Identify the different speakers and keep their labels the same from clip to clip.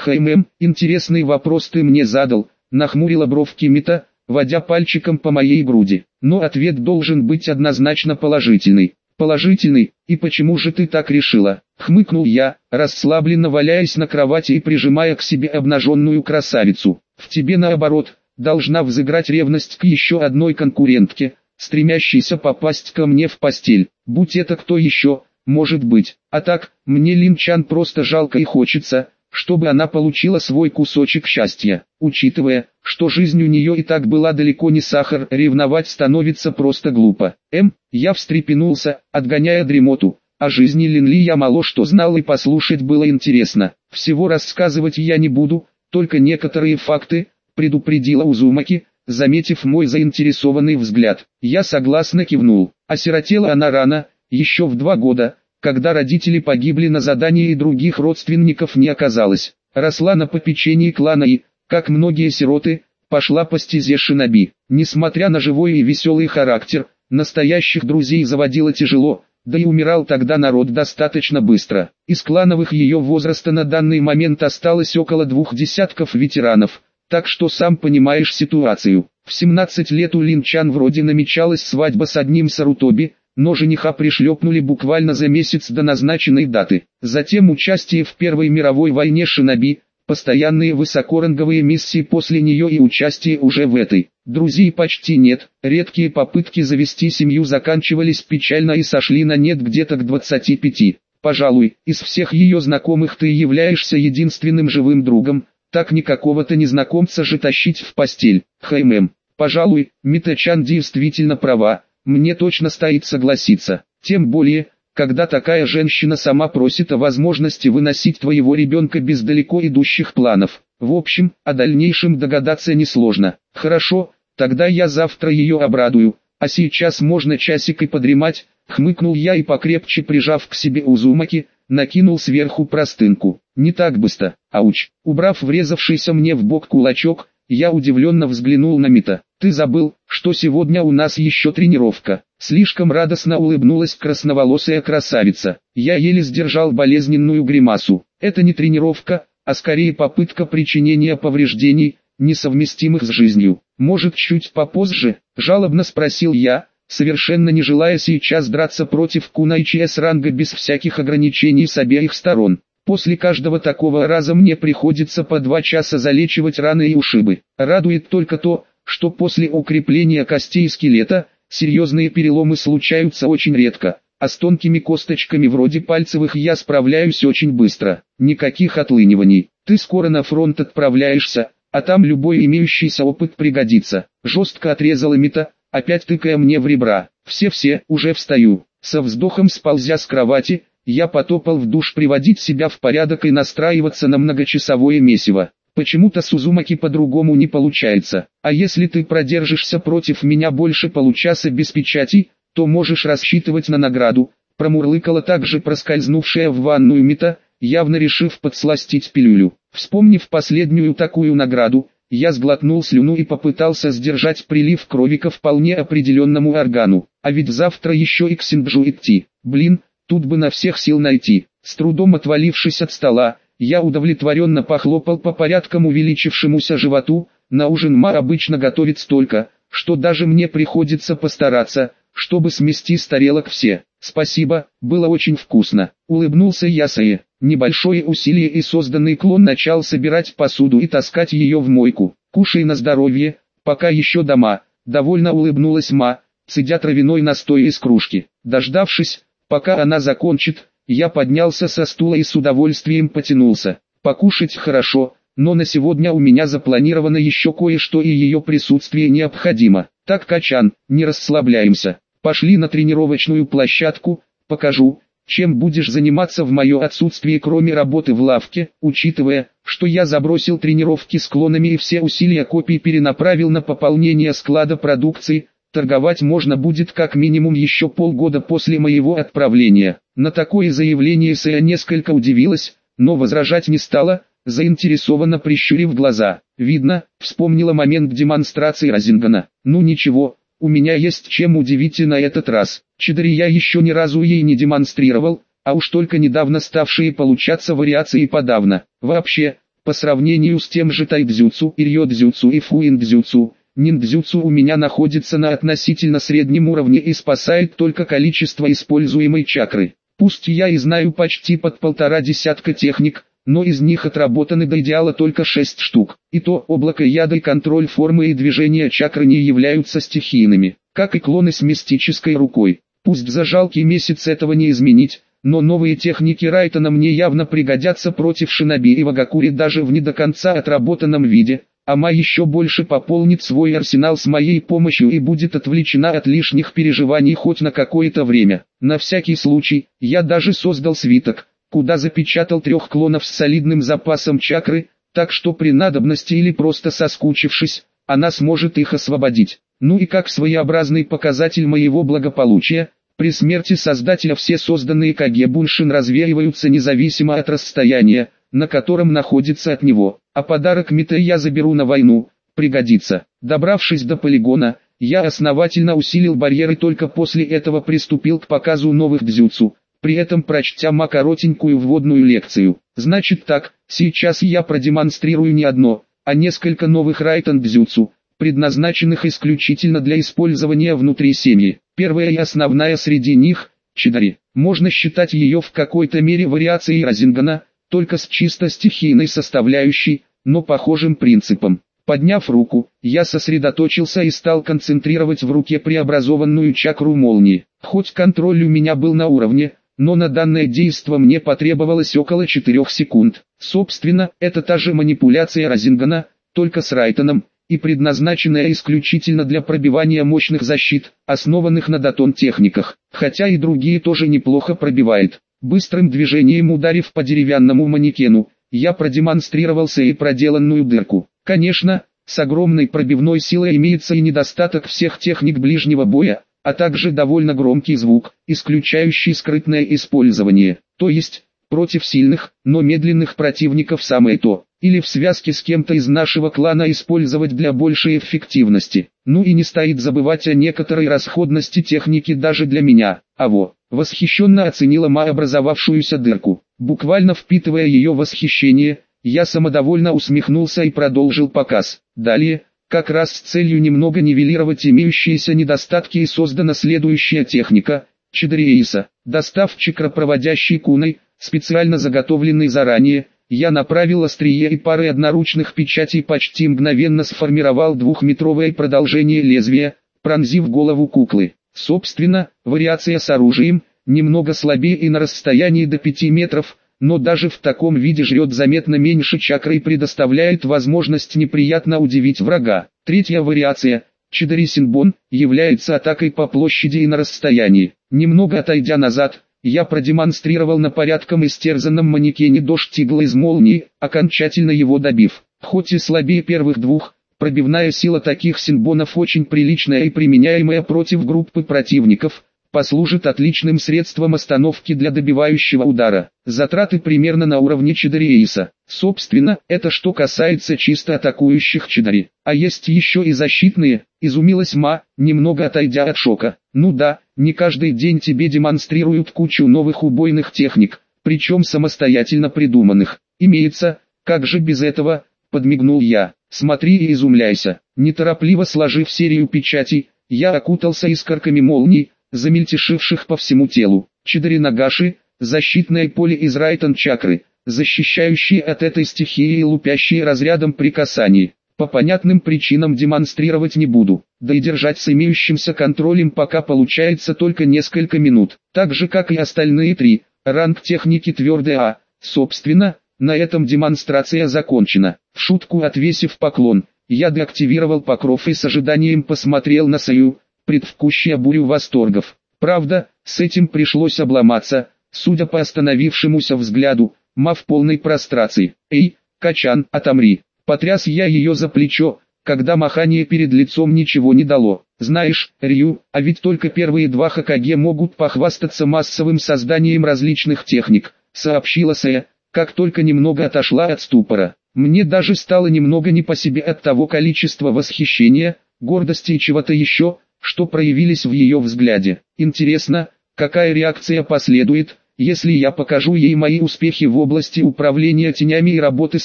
Speaker 1: Хаймем, интересный вопрос ты мне задал, нахмурила бровки Мита, водя пальчиком по моей груди. Но ответ должен быть однозначно положительный. Положительный, и почему же ты так решила? Хмыкнул я, расслабленно валяясь на кровати и прижимая к себе обнаженную красавицу. В тебе наоборот, должна взыграть ревность к еще одной конкурентке, стремящейся попасть ко мне в постель. Будь это кто еще, может быть. А так, мне Линчан просто жалко и хочется, чтобы она получила свой кусочек счастья. Учитывая, что жизнь у нее и так была далеко не сахар, ревновать становится просто глупо. М, я встрепенулся, отгоняя дремоту. О жизни Линли я мало что знал и послушать было интересно. Всего рассказывать я не буду, только некоторые факты, предупредила Узумаки, заметив мой заинтересованный взгляд. Я согласно кивнул. Осиротела она рано, еще в два года, когда родители погибли на задании и других родственников не оказалось. Росла на попечении клана и, как многие сироты, пошла по стезе шиноби. Несмотря на живой и веселый характер, настоящих друзей заводила тяжело, да и умирал тогда народ достаточно быстро. Из клановых ее возраста на данный момент осталось около двух десятков ветеранов, так что сам понимаешь ситуацию. В 17 лет у Линчан вроде намечалась свадьба с одним Сарутоби, но жениха пришлепнули буквально за месяц до назначенной даты. Затем участие в Первой мировой войне Шиноби, постоянные высокоранговые миссии после нее и участие уже в этой. Друзей почти нет, редкие попытки завести семью заканчивались печально и сошли на нет где-то к 25. Пожалуй, из всех ее знакомых ты являешься единственным живым другом, так никакого-то незнакомца же тащить в постель. Хаймем, пожалуй, Митачан действительно права, мне точно стоит согласиться. Тем более, когда такая женщина сама просит о возможности выносить твоего ребенка без далеко идущих планов. В общем, о дальнейшем догадаться несложно. Хорошо, тогда я завтра ее обрадую, а сейчас можно часик и подремать, хмыкнул я и покрепче прижав к себе Узумаки, накинул сверху простынку. Не так быстро, ауч. Убрав врезавшийся мне в бок кулачок, я удивленно взглянул на Мита. «Ты забыл, что сегодня у нас еще тренировка?» Слишком радостно улыбнулась красноволосая красавица. Я еле сдержал болезненную гримасу. Это не тренировка, а скорее попытка причинения повреждений, несовместимых с жизнью. Может чуть попозже? Жалобно спросил я, совершенно не желая сейчас драться против Кунайчи с ранга без всяких ограничений с обеих сторон. После каждого такого раза мне приходится по два часа залечивать раны и ушибы. Радует только то, что после укрепления костей скелета, серьезные переломы случаются очень редко, а с тонкими косточками вроде пальцевых я справляюсь очень быстро. Никаких отлыниваний. Ты скоро на фронт отправляешься, а там любой имеющийся опыт пригодится. Жестко отрезала Мита, опять тыкая мне в ребра. Все-все, уже встаю. Со вздохом сползя с кровати, я потопал в душ приводить себя в порядок и настраиваться на многочасовое месиво. Почему-то Сузумаки по-другому не получается. А если ты продержишься против меня больше получаса без печати, то можешь рассчитывать на награду. Промурлыкала также проскользнувшая в ванную Мита, явно решив подсластить пилюлю. Вспомнив последнюю такую награду, я сглотнул слюну и попытался сдержать прилив крови ко вполне определенному органу. А ведь завтра еще и к Синджу идти. Блин, Тут бы на всех сил найти. С трудом отвалившись от стола, я удовлетворенно похлопал по порядком увеличившемуся животу, на ужин Ма обычно готовит столько, что даже мне приходится постараться, чтобы смести с тарелок все. Спасибо, было очень вкусно. Улыбнулся я Сае. Небольшое усилие и созданный клон начал собирать посуду и таскать ее в мойку. Кушай на здоровье, пока еще дома. Довольно улыбнулась Ма, цедя травяной настой из кружки. Дождавшись, Пока она закончит, я поднялся со стула и с удовольствием потянулся. Покушать хорошо, но на сегодня у меня запланировано еще кое-что и ее присутствие необходимо. Так, Качан, не расслабляемся. Пошли на тренировочную площадку, покажу, чем будешь заниматься в мое отсутствие кроме работы в лавке, учитывая, что я забросил тренировки с клонами и все усилия копий перенаправил на пополнение склада продукции, Торговать можно будет как минимум еще полгода после моего отправления. На такое заявление Сэя несколько удивилась, но возражать не стала, заинтересованно прищурив глаза. Видно, вспомнила момент демонстрации Розингана. Ну ничего, у меня есть чем удивить и на этот раз. Чидари я еще ни разу ей не демонстрировал, а уж только недавно ставшие получаться вариации подавно. Вообще, По сравнению с тем же тайдзюцу, ирьодзюцу и фуиндзюцу, ниндзюцу у меня находится на относительно среднем уровне и спасает только количество используемой чакры. Пусть я и знаю почти под полтора десятка техник, но из них отработаны до идеала только 6 штук. И то облако яда и контроль формы и движения чакры не являются стихийными, как и клоны с мистической рукой. Пусть за жалкий месяц этого не изменить, но новые техники Райтона мне явно пригодятся против Шиноби и Вагакури даже в не до конца отработанном виде. Ама еще больше пополнит свой арсенал с моей помощью и будет отвлечена от лишних переживаний хоть на какое-то время. На всякий случай, я даже создал свиток, куда запечатал трех клонов с солидным запасом чакры, так что при надобности или просто соскучившись, она сможет их освободить. Ну и как своеобразный показатель моего благополучия, при смерти создателя все созданные Кагебуншин развеиваются независимо от расстояния, на котором находится от него, а подарок Мите я заберу на войну, пригодится. Добравшись до полигона, я основательно усилил барьеры только после этого приступил к показу новых дзюцу, при этом прочтя ма коротенькую вводную лекцию. Значит так, сейчас я продемонстрирую не одно, а несколько новых райтан-дзюцу, предназначенных исключительно для использования внутри семьи. Первая и основная среди них – Чидари. Можно считать ее в какой-то мере вариацией Розингана, только с чисто стихийной составляющей, но похожим принципом. Подняв руку, я сосредоточился и стал концентрировать в руке преобразованную чакру молнии. Хоть контроль у меня был на уровне, но на данное действо мне потребовалось около 4 секунд. Собственно, это та же манипуляция Розингана, только с Райтоном, и предназначенная исключительно для пробивания мощных защит, основанных на датон техниках, хотя и другие тоже неплохо пробивает. Быстрым движением ударив по деревянному манекену, я продемонстрировался и проделанную дырку. Конечно, с огромной пробивной силой имеется и недостаток всех техник ближнего боя, а также довольно громкий звук, исключающий скрытное использование, то есть, против сильных, но медленных противников самое то, или в связке с кем-то из нашего клана использовать для большей эффективности. Ну и не стоит забывать о некоторой расходности техники даже для меня, а во, восхищенно оценила Ма образовавшуюся дырку, буквально впитывая ее восхищение, я самодовольно усмехнулся и продолжил показ. Далее, как раз с целью немного нивелировать имеющиеся недостатки и создана следующая техника – Чидрииса. Достав чакропроводящий куной, специально заготовленный заранее, я направил острие и пары одноручных печатей почти мгновенно сформировал двухметровое продолжение лезвия, пронзив голову куклы. Собственно, вариация с оружием, немного слабее и на расстоянии до 5 метров, но даже в таком виде жрет заметно меньше чакры и предоставляет возможность неприятно удивить врага. Третья вариация, Чидари Синбон, является атакой по площади и на расстоянии. Немного отойдя назад, я продемонстрировал на порядком истерзанном манекене дождь игл из молнии, окончательно его добив. Хоть и слабее первых двух, пробивная сила таких синбонов очень приличная и применяемая против группы противников – послужит отличным средством остановки для добивающего удара. Затраты примерно на уровне Чидарииса. Собственно, это что касается чисто атакующих Чидари. А есть еще и защитные, изумилась Ма, немного отойдя от шока. Ну да, не каждый день тебе демонстрируют кучу новых убойных техник, причем самостоятельно придуманных. Имеется, как же без этого, подмигнул я. Смотри и изумляйся. Неторопливо сложив серию печатей, я окутался искорками молний, замельтешивших по всему телу. Чидари Нагаши, защитное поле из Райтон-чакры, защищающие от этой стихии и лупящие разрядом при касании. По понятным причинам демонстрировать не буду, да и держать с имеющимся контролем пока получается только несколько минут. Так же как и остальные три, ранг техники твердый А. Собственно, на этом демонстрация закончена. В шутку отвесив поклон, я деактивировал покров и с ожиданием посмотрел на Саю, предвкущая бурю восторгов. Правда, с этим пришлось обломаться, судя по остановившемуся взгляду, ма в полной прострации. «Эй, Качан, отомри!» Потряс я ее за плечо, когда махание перед лицом ничего не дало. Знаешь, Рю, а ведь только первые два Хакаге могут похвастаться массовым созданием различных техник, сообщила Сая, как только немного отошла от ступора. Мне даже стало немного не по себе от того количества восхищения, гордости и чего-то еще, что проявились в ее взгляде. Интересно, какая реакция последует, если я покажу ей мои успехи в области управления тенями и работы с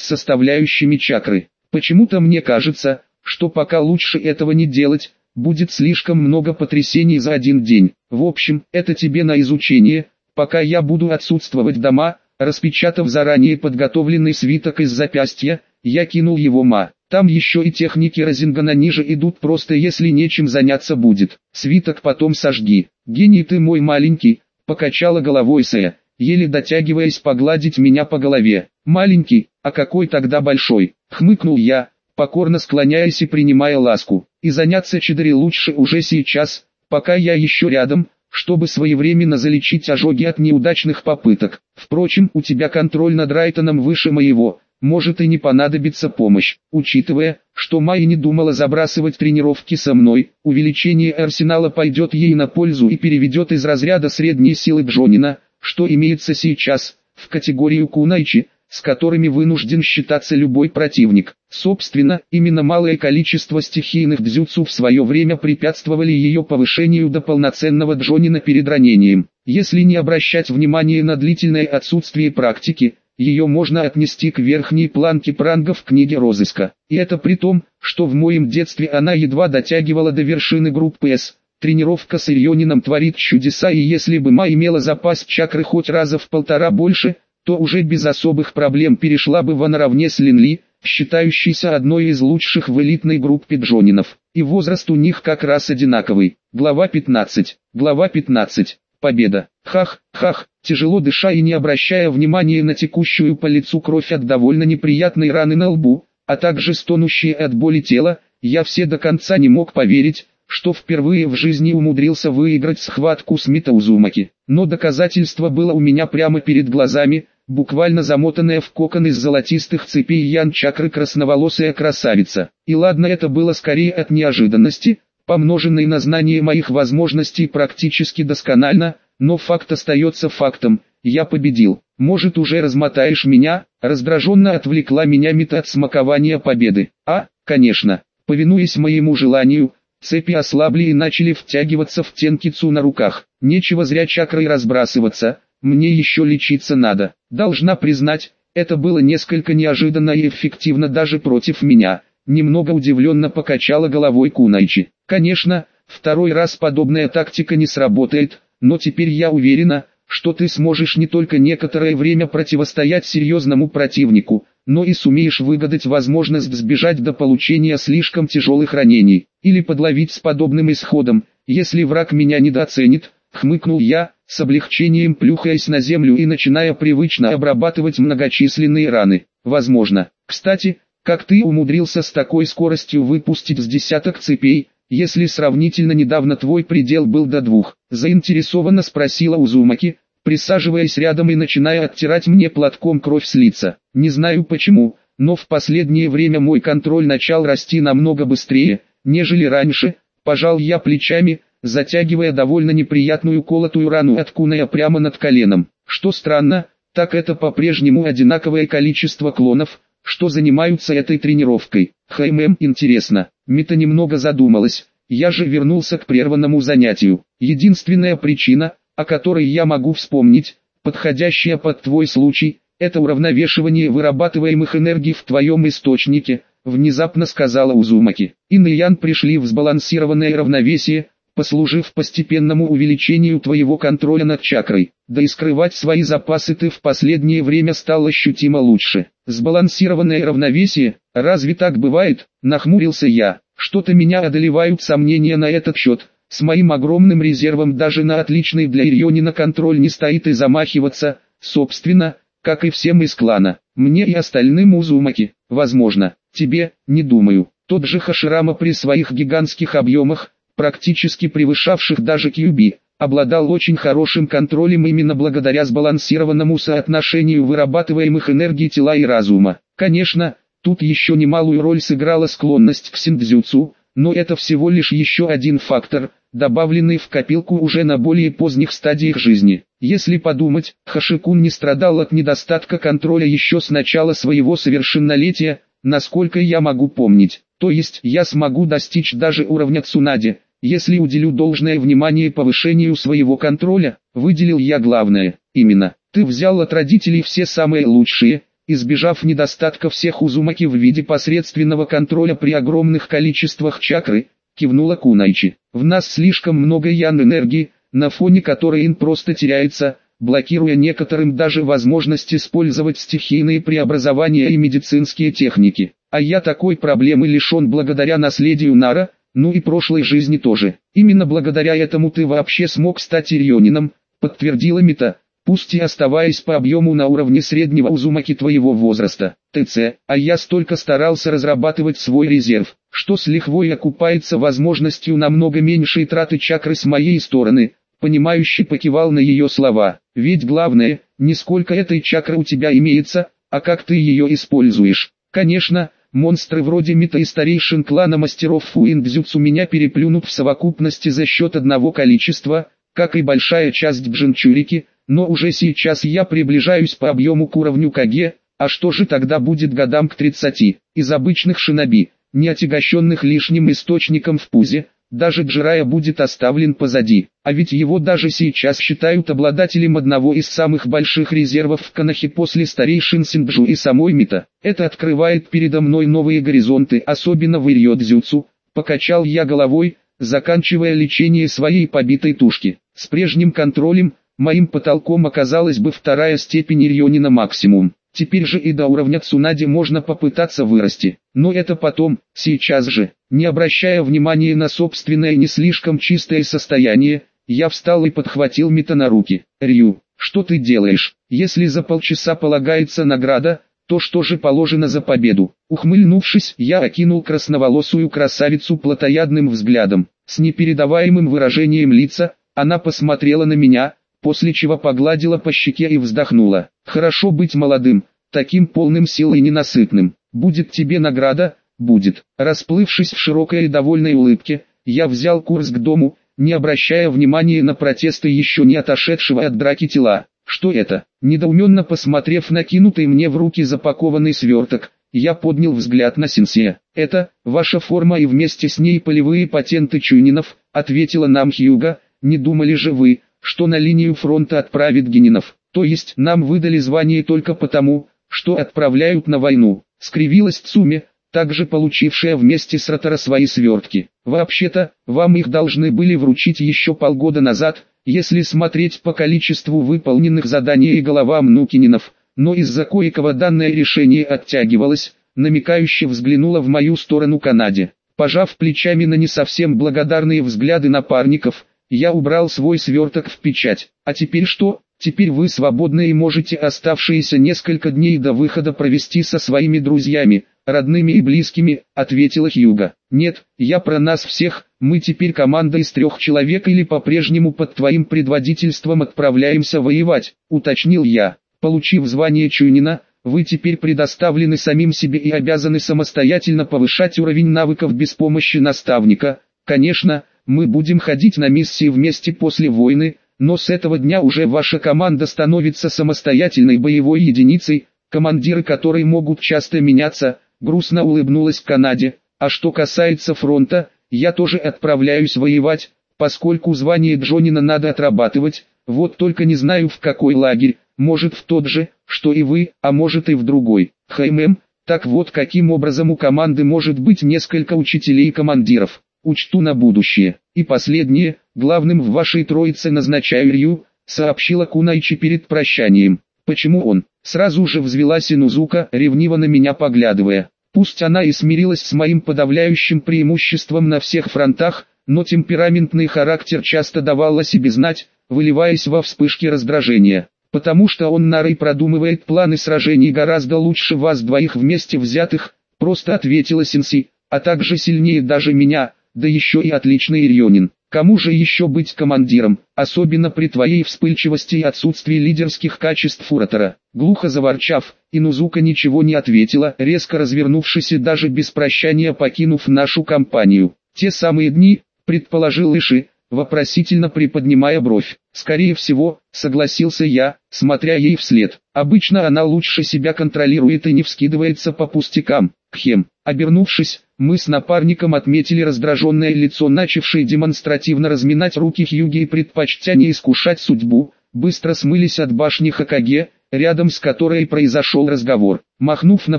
Speaker 1: составляющими чакры. Почему-то мне кажется, что пока лучше этого не делать, будет слишком много потрясений за один день. В общем, это тебе на изучение, пока я буду отсутствовать дома, распечатав заранее подготовленный свиток из запястья, я кинул его ма. Там еще и техники Розингана ниже идут просто если нечем заняться будет. Свиток потом сожги. Гений ты мой маленький, покачала головой Сэя, еле дотягиваясь погладить меня по голове. Маленький, а какой тогда большой? Хмыкнул я, покорно склоняясь и принимая ласку. И заняться Чедри лучше уже сейчас, пока я еще рядом, чтобы своевременно залечить ожоги от неудачных попыток. Впрочем, у тебя контроль над Райтоном выше моего, может и не понадобится помощь. Учитывая, что Майя не думала забрасывать тренировки со мной, увеличение арсенала пойдет ей на пользу и переведет из разряда средней силы Джонина, что имеется сейчас, в категорию Кунайчи, с которыми вынужден считаться любой противник. Собственно, именно малое количество стихийных дзюцу в свое время препятствовали ее повышению до полноценного Джонина перед ранением. Если не обращать внимания на длительное отсутствие практики, ее можно отнести к верхней планке пранга в книге розыска. И это при том, что в моем детстве она едва дотягивала до вершины группы С. Тренировка с Ирьонином творит чудеса и если бы Ма имела запас чакры хоть раза в полтора больше, то уже без особых проблем перешла бы в наравне с Линли, считающейся одной из лучших в элитной группе Джонинов. И возраст у них как раз одинаковый. Глава 15. Глава 15. Победа. Хах, хах, тяжело дыша и не обращая внимания на текущую по лицу кровь от довольно неприятной раны на лбу, а также стонущие от боли тело, я все до конца не мог поверить, что впервые в жизни умудрился выиграть схватку с Митаузумаки. Но доказательство было у меня прямо перед глазами, буквально замотанная в кокон из золотистых цепей ян-чакры красноволосая красавица. И ладно это было скорее от неожиданности, помноженной на знание моих возможностей практически досконально, но факт остается фактом, я победил. Может уже размотаешь меня, раздраженно отвлекла меня мета от смакования победы. А, конечно, повинуясь моему желанию, цепи ослабли и начали втягиваться в тенкицу на руках. Нечего зря чакрой разбрасываться, мне еще лечиться надо. Должна признать, это было несколько неожиданно и эффективно даже против меня. Немного удивленно покачала головой Кунайчи. Конечно, второй раз подобная тактика не сработает, но теперь я уверена, что ты сможешь не только некоторое время противостоять серьезному противнику, но и сумеешь выгадать возможность сбежать до получения слишком тяжелых ранений, или подловить с подобным исходом, если враг меня недооценит, хмыкнул я, с облегчением плюхаясь на землю и начиная привычно обрабатывать многочисленные раны. Возможно. Кстати, как ты умудрился с такой скоростью выпустить с десяток цепей, если сравнительно недавно твой предел был до двух? Заинтересованно спросила Узумаки, присаживаясь рядом и начиная оттирать мне платком кровь с лица. Не знаю почему, но в последнее время мой контроль начал расти намного быстрее, нежели раньше, пожал я плечами, затягивая довольно неприятную колотую рану от куная прямо над коленом. Что странно, так это по-прежнему одинаковое количество клонов, что занимаются этой тренировкой. Хаймэм интересно, Мита немного задумалась, я же вернулся к прерванному занятию. Единственная причина, о которой я могу вспомнить, подходящая под твой случай, это уравновешивание вырабатываемых энергий в твоем источнике, внезапно сказала Узумаки. Ин и Ян пришли в сбалансированное равновесие, послужив постепенному увеличению твоего контроля над чакрой. Да и скрывать свои запасы ты в последнее время стал ощутимо лучше. Сбалансированное равновесие, разве так бывает? Нахмурился я. Что-то меня одолевают сомнения на этот счет. С моим огромным резервом даже на отличный для Ирьонина контроль не стоит и замахиваться, собственно, как и всем из клана. Мне и остальным Узумаки, возможно, тебе, не думаю. Тот же Хаширама при своих гигантских объемах, практически превышавших даже Кьюби, обладал очень хорошим контролем именно благодаря сбалансированному соотношению вырабатываемых энергий тела и разума. Конечно, тут еще немалую роль сыграла склонность к синдзюцу, но это всего лишь еще один фактор, добавленный в копилку уже на более поздних стадиях жизни. Если подумать, Хашикун не страдал от недостатка контроля еще с начала своего совершеннолетия, насколько я могу помнить. То есть я смогу достичь даже уровня Цунади, если уделю должное внимание повышению своего контроля, выделил я главное. Именно, ты взял от родителей все самые лучшие, избежав недостатка всех Узумаки в виде посредственного контроля при огромных количествах чакры, кивнула Кунайчи. В нас слишком много ян-энергии, на фоне которой ин просто теряется, блокируя некоторым даже возможность использовать стихийные преобразования и медицинские техники. А я такой проблемы лишен благодаря наследию Нара, ну и прошлой жизни тоже. Именно благодаря этому ты вообще смог стать Ирионином, подтвердила Мита, пусть и оставаясь по объему на уровне среднего Узумаки твоего возраста, ТЦ, а я столько старался разрабатывать свой резерв, что с лихвой окупается возможностью намного меньшей траты чакры с моей стороны, понимающий покивал на ее слова, ведь главное, не сколько этой чакры у тебя имеется, а как ты ее используешь. Конечно, Монстры вроде Мита и старейшин клана мастеров Фуиндзюцу меня переплюнут в совокупности за счет одного количества, как и большая часть Бженчурики, но уже сейчас я приближаюсь по объему к уровню Каге, а что же тогда будет годам к 30? Из обычных шиноби, не отягощенных лишним источником в пузе, даже Джирая будет оставлен позади, а ведь его даже сейчас считают обладателем одного из самых больших резервов в Канахе после старейшин Синджу и самой Мита. Это открывает передо мной новые горизонты, особенно в Ирьодзюцу, покачал я головой, заканчивая лечение своей побитой тушки. С прежним контролем, моим потолком оказалась бы вторая степень Ирьонина максимум. Теперь же и до уровня Цунади можно попытаться вырасти. Но это потом, сейчас же, не обращая внимания на собственное не слишком чистое состояние, я встал и подхватил Мита на руки. «Рю, что ты делаешь? Если за полчаса полагается награда, то что же положено за победу?» Ухмыльнувшись, я окинул красноволосую красавицу плотоядным взглядом. С непередаваемым выражением лица, она посмотрела на меня, после чего погладила по щеке и вздохнула. «Хорошо быть молодым, таким полным сил и ненасытным. Будет тебе награда, будет». Расплывшись в широкой и довольной улыбке, я взял курс к дому, не обращая внимания на протесты еще не отошедшего от драки тела. Что это? Недоуменно посмотрев на кинутый мне в руки запакованный сверток, я поднял взгляд на Синсия. «Это, ваша форма и вместе с ней полевые патенты Чунинов», ответила нам Хьюга, «не думали же вы, что на линию фронта отправит Генинов. То есть нам выдали звание только потому, что отправляют на войну. Скривилась Цуми, также получившая вместе с Ротора свои свертки. Вообще-то, вам их должны были вручить еще полгода назад, если смотреть по количеству выполненных заданий и головам Нукининов, но из-за кое-кого данное решение оттягивалось, намекающе взглянула в мою сторону Канаде. Пожав плечами на не совсем благодарные взгляды напарников, я убрал свой сверток в печать. А теперь что? Теперь вы свободны и можете оставшиеся несколько дней до выхода провести со своими друзьями, родными и близкими, ответила Хьюга. Нет, я про нас всех, мы теперь команда из трех человек или по-прежнему под твоим предводительством отправляемся воевать, уточнил я. Получив звание Чунина, вы теперь предоставлены самим себе и обязаны самостоятельно повышать уровень навыков без помощи наставника. Конечно, мы будем ходить на миссии вместе после войны, но с этого дня уже ваша команда становится самостоятельной боевой единицей, командиры которой могут часто меняться, грустно улыбнулась Канаде. А что касается фронта, я тоже отправляюсь воевать, поскольку звание Джонина надо отрабатывать, вот только не знаю в какой лагерь, может в тот же, что и вы, а может и в другой. ХММ, так вот каким образом у команды может быть несколько учителей и командиров учту на будущее. И последнее, главным в вашей троице назначаю Рью, сообщила Кунайчи перед прощанием. Почему он? Сразу же взвелась Инузука, ревниво на меня поглядывая. Пусть она и смирилась с моим подавляющим преимуществом на всех фронтах, но темпераментный характер часто давал о себе знать, выливаясь во вспышки раздражения. Потому что он нарой продумывает планы сражений гораздо лучше вас двоих вместе взятых, просто ответила Синси, а также сильнее даже меня, да еще и отличный Ирионин. Кому же еще быть командиром, особенно при твоей вспыльчивости и отсутствии лидерских качеств Фуратора? Глухо заворчав, Инузука ничего не ответила, резко развернувшись и даже без прощания покинув нашу компанию. Те самые дни, предположил Иши, вопросительно приподнимая бровь. Скорее всего, согласился я, смотря ей вслед. Обычно она лучше себя контролирует и не вскидывается по пустякам. Кхем. Обернувшись, мы с напарником отметили раздраженное лицо, начавшее демонстративно разминать руки Хьюги и предпочтя не искушать судьбу, быстро смылись от башни Хакаге, рядом с которой произошел разговор. Махнув на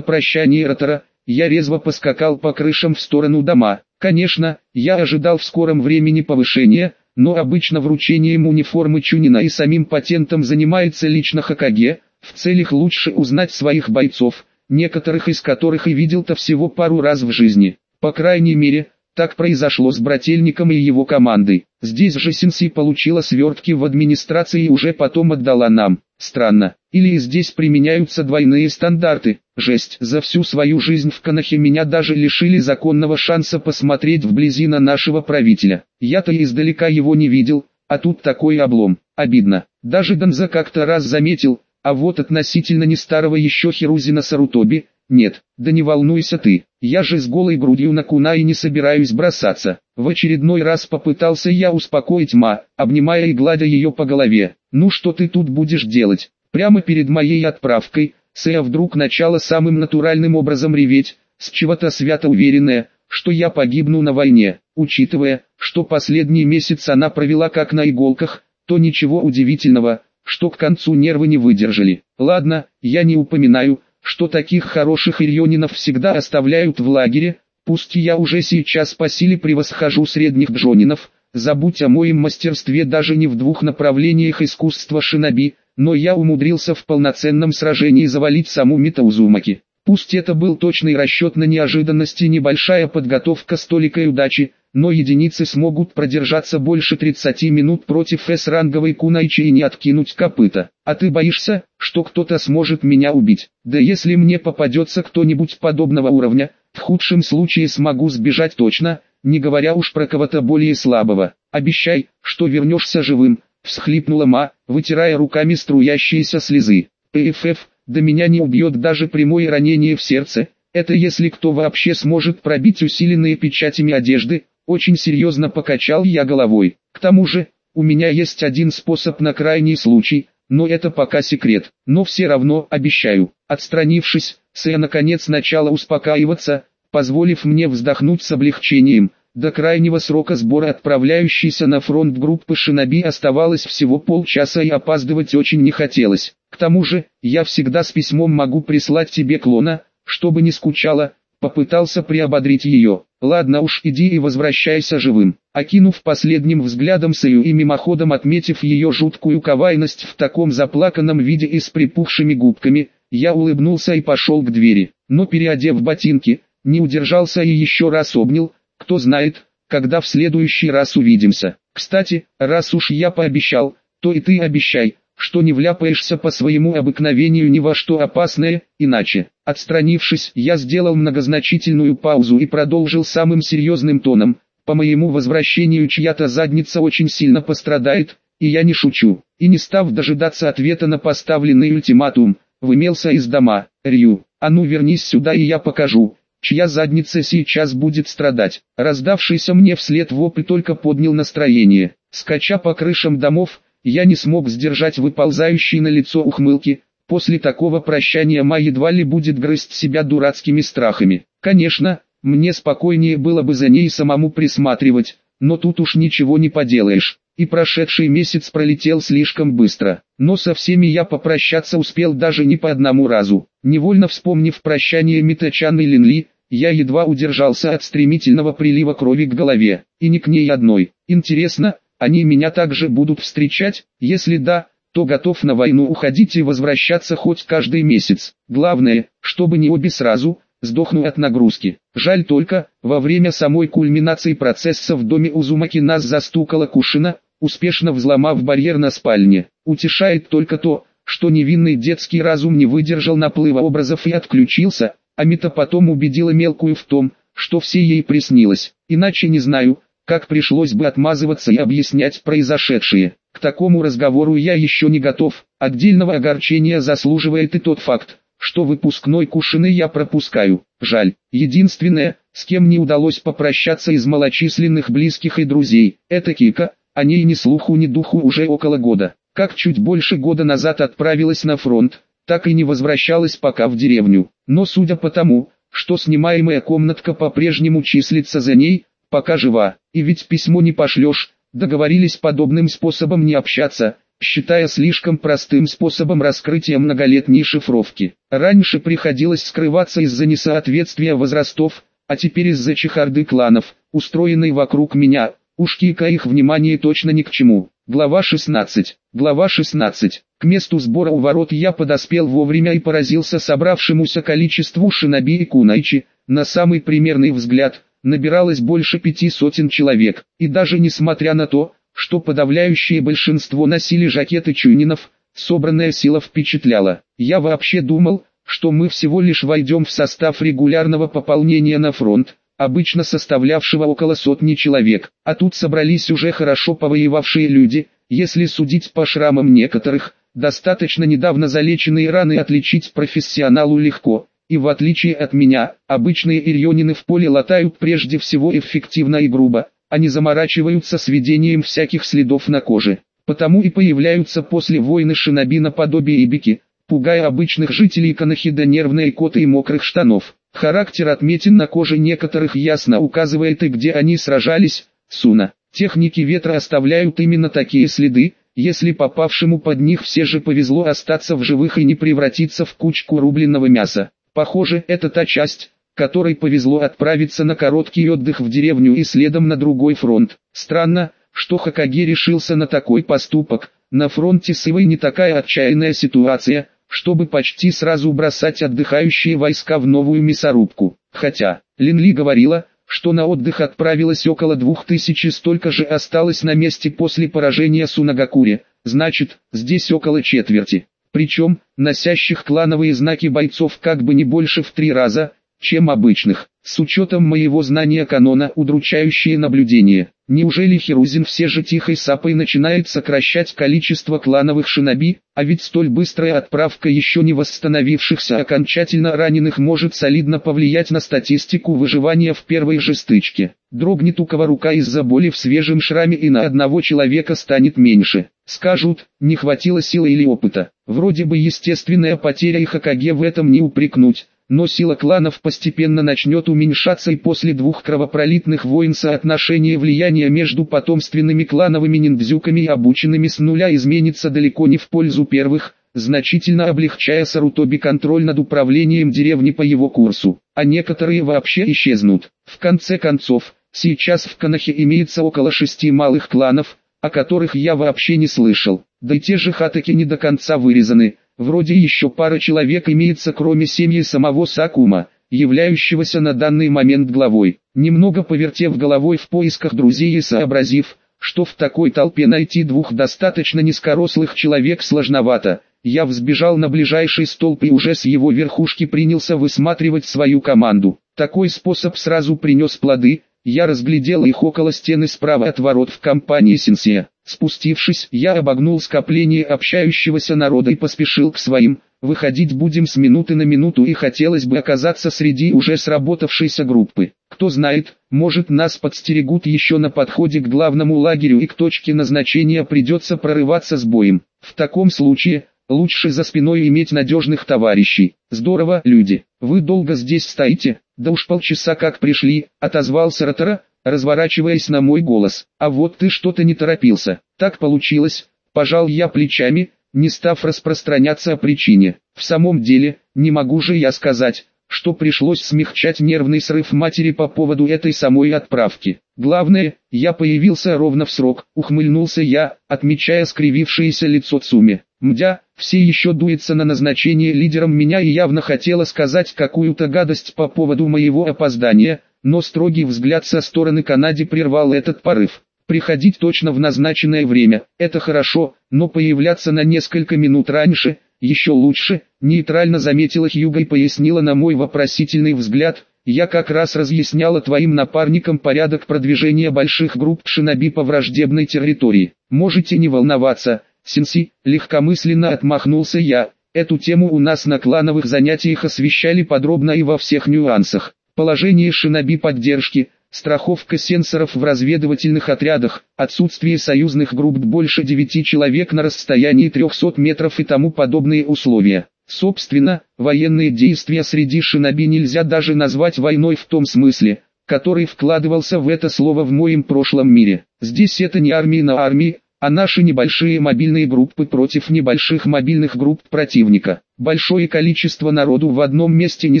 Speaker 1: прощание ротора, я резво поскакал по крышам в сторону дома. Конечно, я ожидал в скором времени повышения, но обычно вручением униформы Чунина и самим патентом занимается лично Хакаге, в целях лучше узнать своих бойцов, некоторых из которых и видел-то всего пару раз в жизни. По крайней мере, так произошло с брательником и его командой. Здесь же Синси получила свертки в администрации и уже потом отдала нам. Странно. Или здесь применяются двойные стандарты. Жесть. За всю свою жизнь в Канахе меня даже лишили законного шанса посмотреть вблизи на нашего правителя. Я-то издалека его не видел, а тут такой облом. Обидно. Даже Донза как-то раз заметил, а вот относительно не старого еще Хирузина Сарутоби, нет, да не волнуйся ты, я же с голой грудью на куна и не собираюсь бросаться. В очередной раз попытался я успокоить Ма, обнимая и гладя ее по голове. Ну что ты тут будешь делать? Прямо перед моей отправкой, Сэя вдруг начала самым натуральным образом реветь, с чего-то свято уверенная, что я погибну на войне. Учитывая, что последний месяц она провела как на иголках, то ничего удивительного, что к концу нервы не выдержали. Ладно, я не упоминаю, что таких хороших ирионинов всегда оставляют в лагере, пусть я уже сейчас по силе превосхожу средних джонинов, забудь о моем мастерстве даже не в двух направлениях искусства шиноби, но я умудрился в полноценном сражении завалить саму Митаузумаки. Пусть это был точный расчет на неожиданности и небольшая подготовка с толикой удачи, но единицы смогут продержаться больше 30 минут против С-ранговой кунайчи и не откинуть копыта. А ты боишься, что кто-то сможет меня убить? Да если мне попадется кто-нибудь подобного уровня, в худшем случае смогу сбежать точно, не говоря уж про кого-то более слабого. Обещай, что вернешься живым, всхлипнула Ма, вытирая руками струящиеся слезы. ПФФ, да меня не убьет даже прямое ранение в сердце, это если кто вообще сможет пробить усиленные печатями одежды, очень серьезно покачал я головой. К тому же, у меня есть один способ на крайний случай, но это пока секрет. Но все равно обещаю. Отстранившись, Сэ наконец начала успокаиваться, позволив мне вздохнуть с облегчением. До крайнего срока сбора отправляющейся на фронт группы Шиноби оставалось всего полчаса и опаздывать очень не хотелось. К тому же, я всегда с письмом могу прислать тебе клона, чтобы не скучала, попытался приободрить ее. Ладно уж иди и возвращайся живым. Окинув последним взглядом Саю и мимоходом отметив ее жуткую ковайность в таком заплаканном виде и с припухшими губками, я улыбнулся и пошел к двери. Но переодев ботинки, не удержался и еще раз обнял, кто знает, когда в следующий раз увидимся. Кстати, раз уж я пообещал, то и ты обещай, что не вляпаешься по своему обыкновению ни во что опасное, иначе. Отстранившись, я сделал многозначительную паузу и продолжил самым серьезным тоном, по моему возвращению чья-то задница очень сильно пострадает, и я не шучу. И не став дожидаться ответа на поставленный ультиматум, вымелся из дома, Рю, а ну вернись сюда и я покажу, чья задница сейчас будет страдать. Раздавшийся мне вслед вопль только поднял настроение. Скача по крышам домов, я не смог сдержать выползающие на лицо ухмылки, после такого прощания Ма едва ли будет грызть себя дурацкими страхами. Конечно, мне спокойнее было бы за ней самому присматривать, но тут уж ничего не поделаешь. И прошедший месяц пролетел слишком быстро, но со всеми я попрощаться успел даже не по одному разу. Невольно вспомнив прощание Митачан и Линли, я едва удержался от стремительного прилива крови к голове, и не к ней одной. Интересно, они меня также будут встречать, если да, то готов на войну уходить и возвращаться хоть каждый месяц. Главное, чтобы не обе сразу, сдохну от нагрузки. Жаль только, во время самой кульминации процесса в доме Узумаки нас застукала Кушина, успешно взломав барьер на спальне. Утешает только то, что невинный детский разум не выдержал наплыва образов и отключился, а Мита потом убедила мелкую в том, что все ей приснилось. Иначе не знаю, как пришлось бы отмазываться и объяснять произошедшее. К такому разговору я еще не готов. Отдельного огорчения заслуживает и тот факт, что выпускной Кушины я пропускаю. Жаль. Единственное, с кем не удалось попрощаться из малочисленных близких и друзей, это Кика, о ней ни слуху ни духу уже около года. Как чуть больше года назад отправилась на фронт, так и не возвращалась пока в деревню. Но судя по тому, что снимаемая комнатка по-прежнему числится за ней, пока жива, и ведь письмо не пошлешь, договорились подобным способом не общаться, считая слишком простым способом раскрытия многолетней шифровки. Раньше приходилось скрываться из-за несоответствия возрастов, а теперь из-за чехарды кланов, устроенной вокруг меня, уж кика их внимание точно ни к чему. Глава 16. Глава 16. К месту сбора у ворот я подоспел вовремя и поразился собравшемуся количеству шиноби и кунайчи, на самый примерный взгляд, набиралось больше пяти сотен человек, и даже несмотря на то, что подавляющее большинство носили жакеты чунинов, собранная сила впечатляла. Я вообще думал, что мы всего лишь войдем в состав регулярного пополнения на фронт, обычно составлявшего около сотни человек, а тут собрались уже хорошо повоевавшие люди, если судить по шрамам некоторых, достаточно недавно залеченные раны отличить профессионалу легко, и в отличие от меня, обычные ирьонины в поле латают прежде всего эффективно и грубо, они заморачиваются сведением всяких следов на коже, потому и появляются после войны шиноби наподобие ибики, пугая обычных жителей Канахида нервные коты и мокрых штанов. Характер отметин на коже некоторых ясно указывает и где они сражались, Суна. Техники ветра оставляют именно такие следы, если попавшему под них все же повезло остаться в живых и не превратиться в кучку рубленного мяса. Похоже, это та часть, которой повезло отправиться на короткий отдых в деревню и следом на другой фронт. Странно, что Хакаги решился на такой поступок. На фронте Сывы не такая отчаянная ситуация, чтобы почти сразу бросать отдыхающие войска в новую мясорубку. Хотя, Линли говорила, что на отдых отправилось около двух тысяч и столько же осталось на месте после поражения Сунагакури, значит, здесь около четверти. Причем, носящих клановые знаки бойцов как бы не больше в три раза, чем обычных. С учетом моего знания канона удручающее наблюдение. Неужели Хирузин все же тихой сапой начинает сокращать количество клановых шиноби, а ведь столь быстрая отправка еще не восстановившихся окончательно раненых может солидно повлиять на статистику выживания в первой же стычке. Дрогнет у кого рука из-за боли в свежем шраме и на одного человека станет меньше. Скажут, не хватило силы или опыта. Вроде бы естественная потеря и Хакаге в этом не упрекнуть но сила кланов постепенно начнет уменьшаться и после двух кровопролитных войн соотношение влияния между потомственными клановыми ниндзюками и обученными с нуля изменится далеко не в пользу первых, значительно облегчая Сарутоби контроль над управлением деревни по его курсу, а некоторые вообще исчезнут. В конце концов, сейчас в Канахе имеется около шести малых кланов, о которых я вообще не слышал, да и те же хатаки не до конца вырезаны, Вроде еще пара человек имеется кроме семьи самого Сакума, являющегося на данный момент главой. Немного повертев головой в поисках друзей и сообразив, что в такой толпе найти двух достаточно низкорослых человек сложновато, я взбежал на ближайший столб и уже с его верхушки принялся высматривать свою команду. Такой способ сразу принес плоды, я разглядел их около стены справа от ворот в компании Синсия. Спустившись, я обогнул скопление общающегося народа и поспешил к своим. Выходить будем с минуты на минуту и хотелось бы оказаться среди уже сработавшейся группы. Кто знает, может нас подстерегут еще на подходе к главному лагерю и к точке назначения придется прорываться с боем. В таком случае, лучше за спиной иметь надежных товарищей. Здорово, люди. Вы долго здесь стоите? Да уж полчаса как пришли, отозвался Ротора, разворачиваясь на мой голос. «А вот ты что-то не торопился. Так получилось». Пожал я плечами, не став распространяться о причине. В самом деле, не могу же я сказать, что пришлось смягчать нервный срыв матери по поводу этой самой отправки. Главное, я появился ровно в срок, ухмыльнулся я, отмечая скривившееся лицо Цуми. Мдя, все еще дуется на назначение лидером меня и явно хотела сказать какую-то гадость по поводу моего опоздания, но строгий взгляд со стороны Канади прервал этот порыв. Приходить точно в назначенное время – это хорошо, но появляться на несколько минут раньше – еще лучше, нейтрально заметила Хьюга и пояснила на мой вопросительный взгляд, я как раз разъясняла твоим напарникам порядок продвижения больших групп шиноби по враждебной территории. Можете не волноваться, Синси, легкомысленно отмахнулся я, эту тему у нас на клановых занятиях освещали подробно и во всех нюансах положение шиноби поддержки, страховка сенсоров в разведывательных отрядах, отсутствие союзных групп больше 9 человек на расстоянии 300 метров и тому подобные условия. Собственно, военные действия среди шиноби нельзя даже назвать войной в том смысле, который вкладывался в это слово в моем прошлом мире. Здесь это не армия на армии, а наши небольшие мобильные группы против небольших мобильных групп противника. Большое количество народу в одном месте не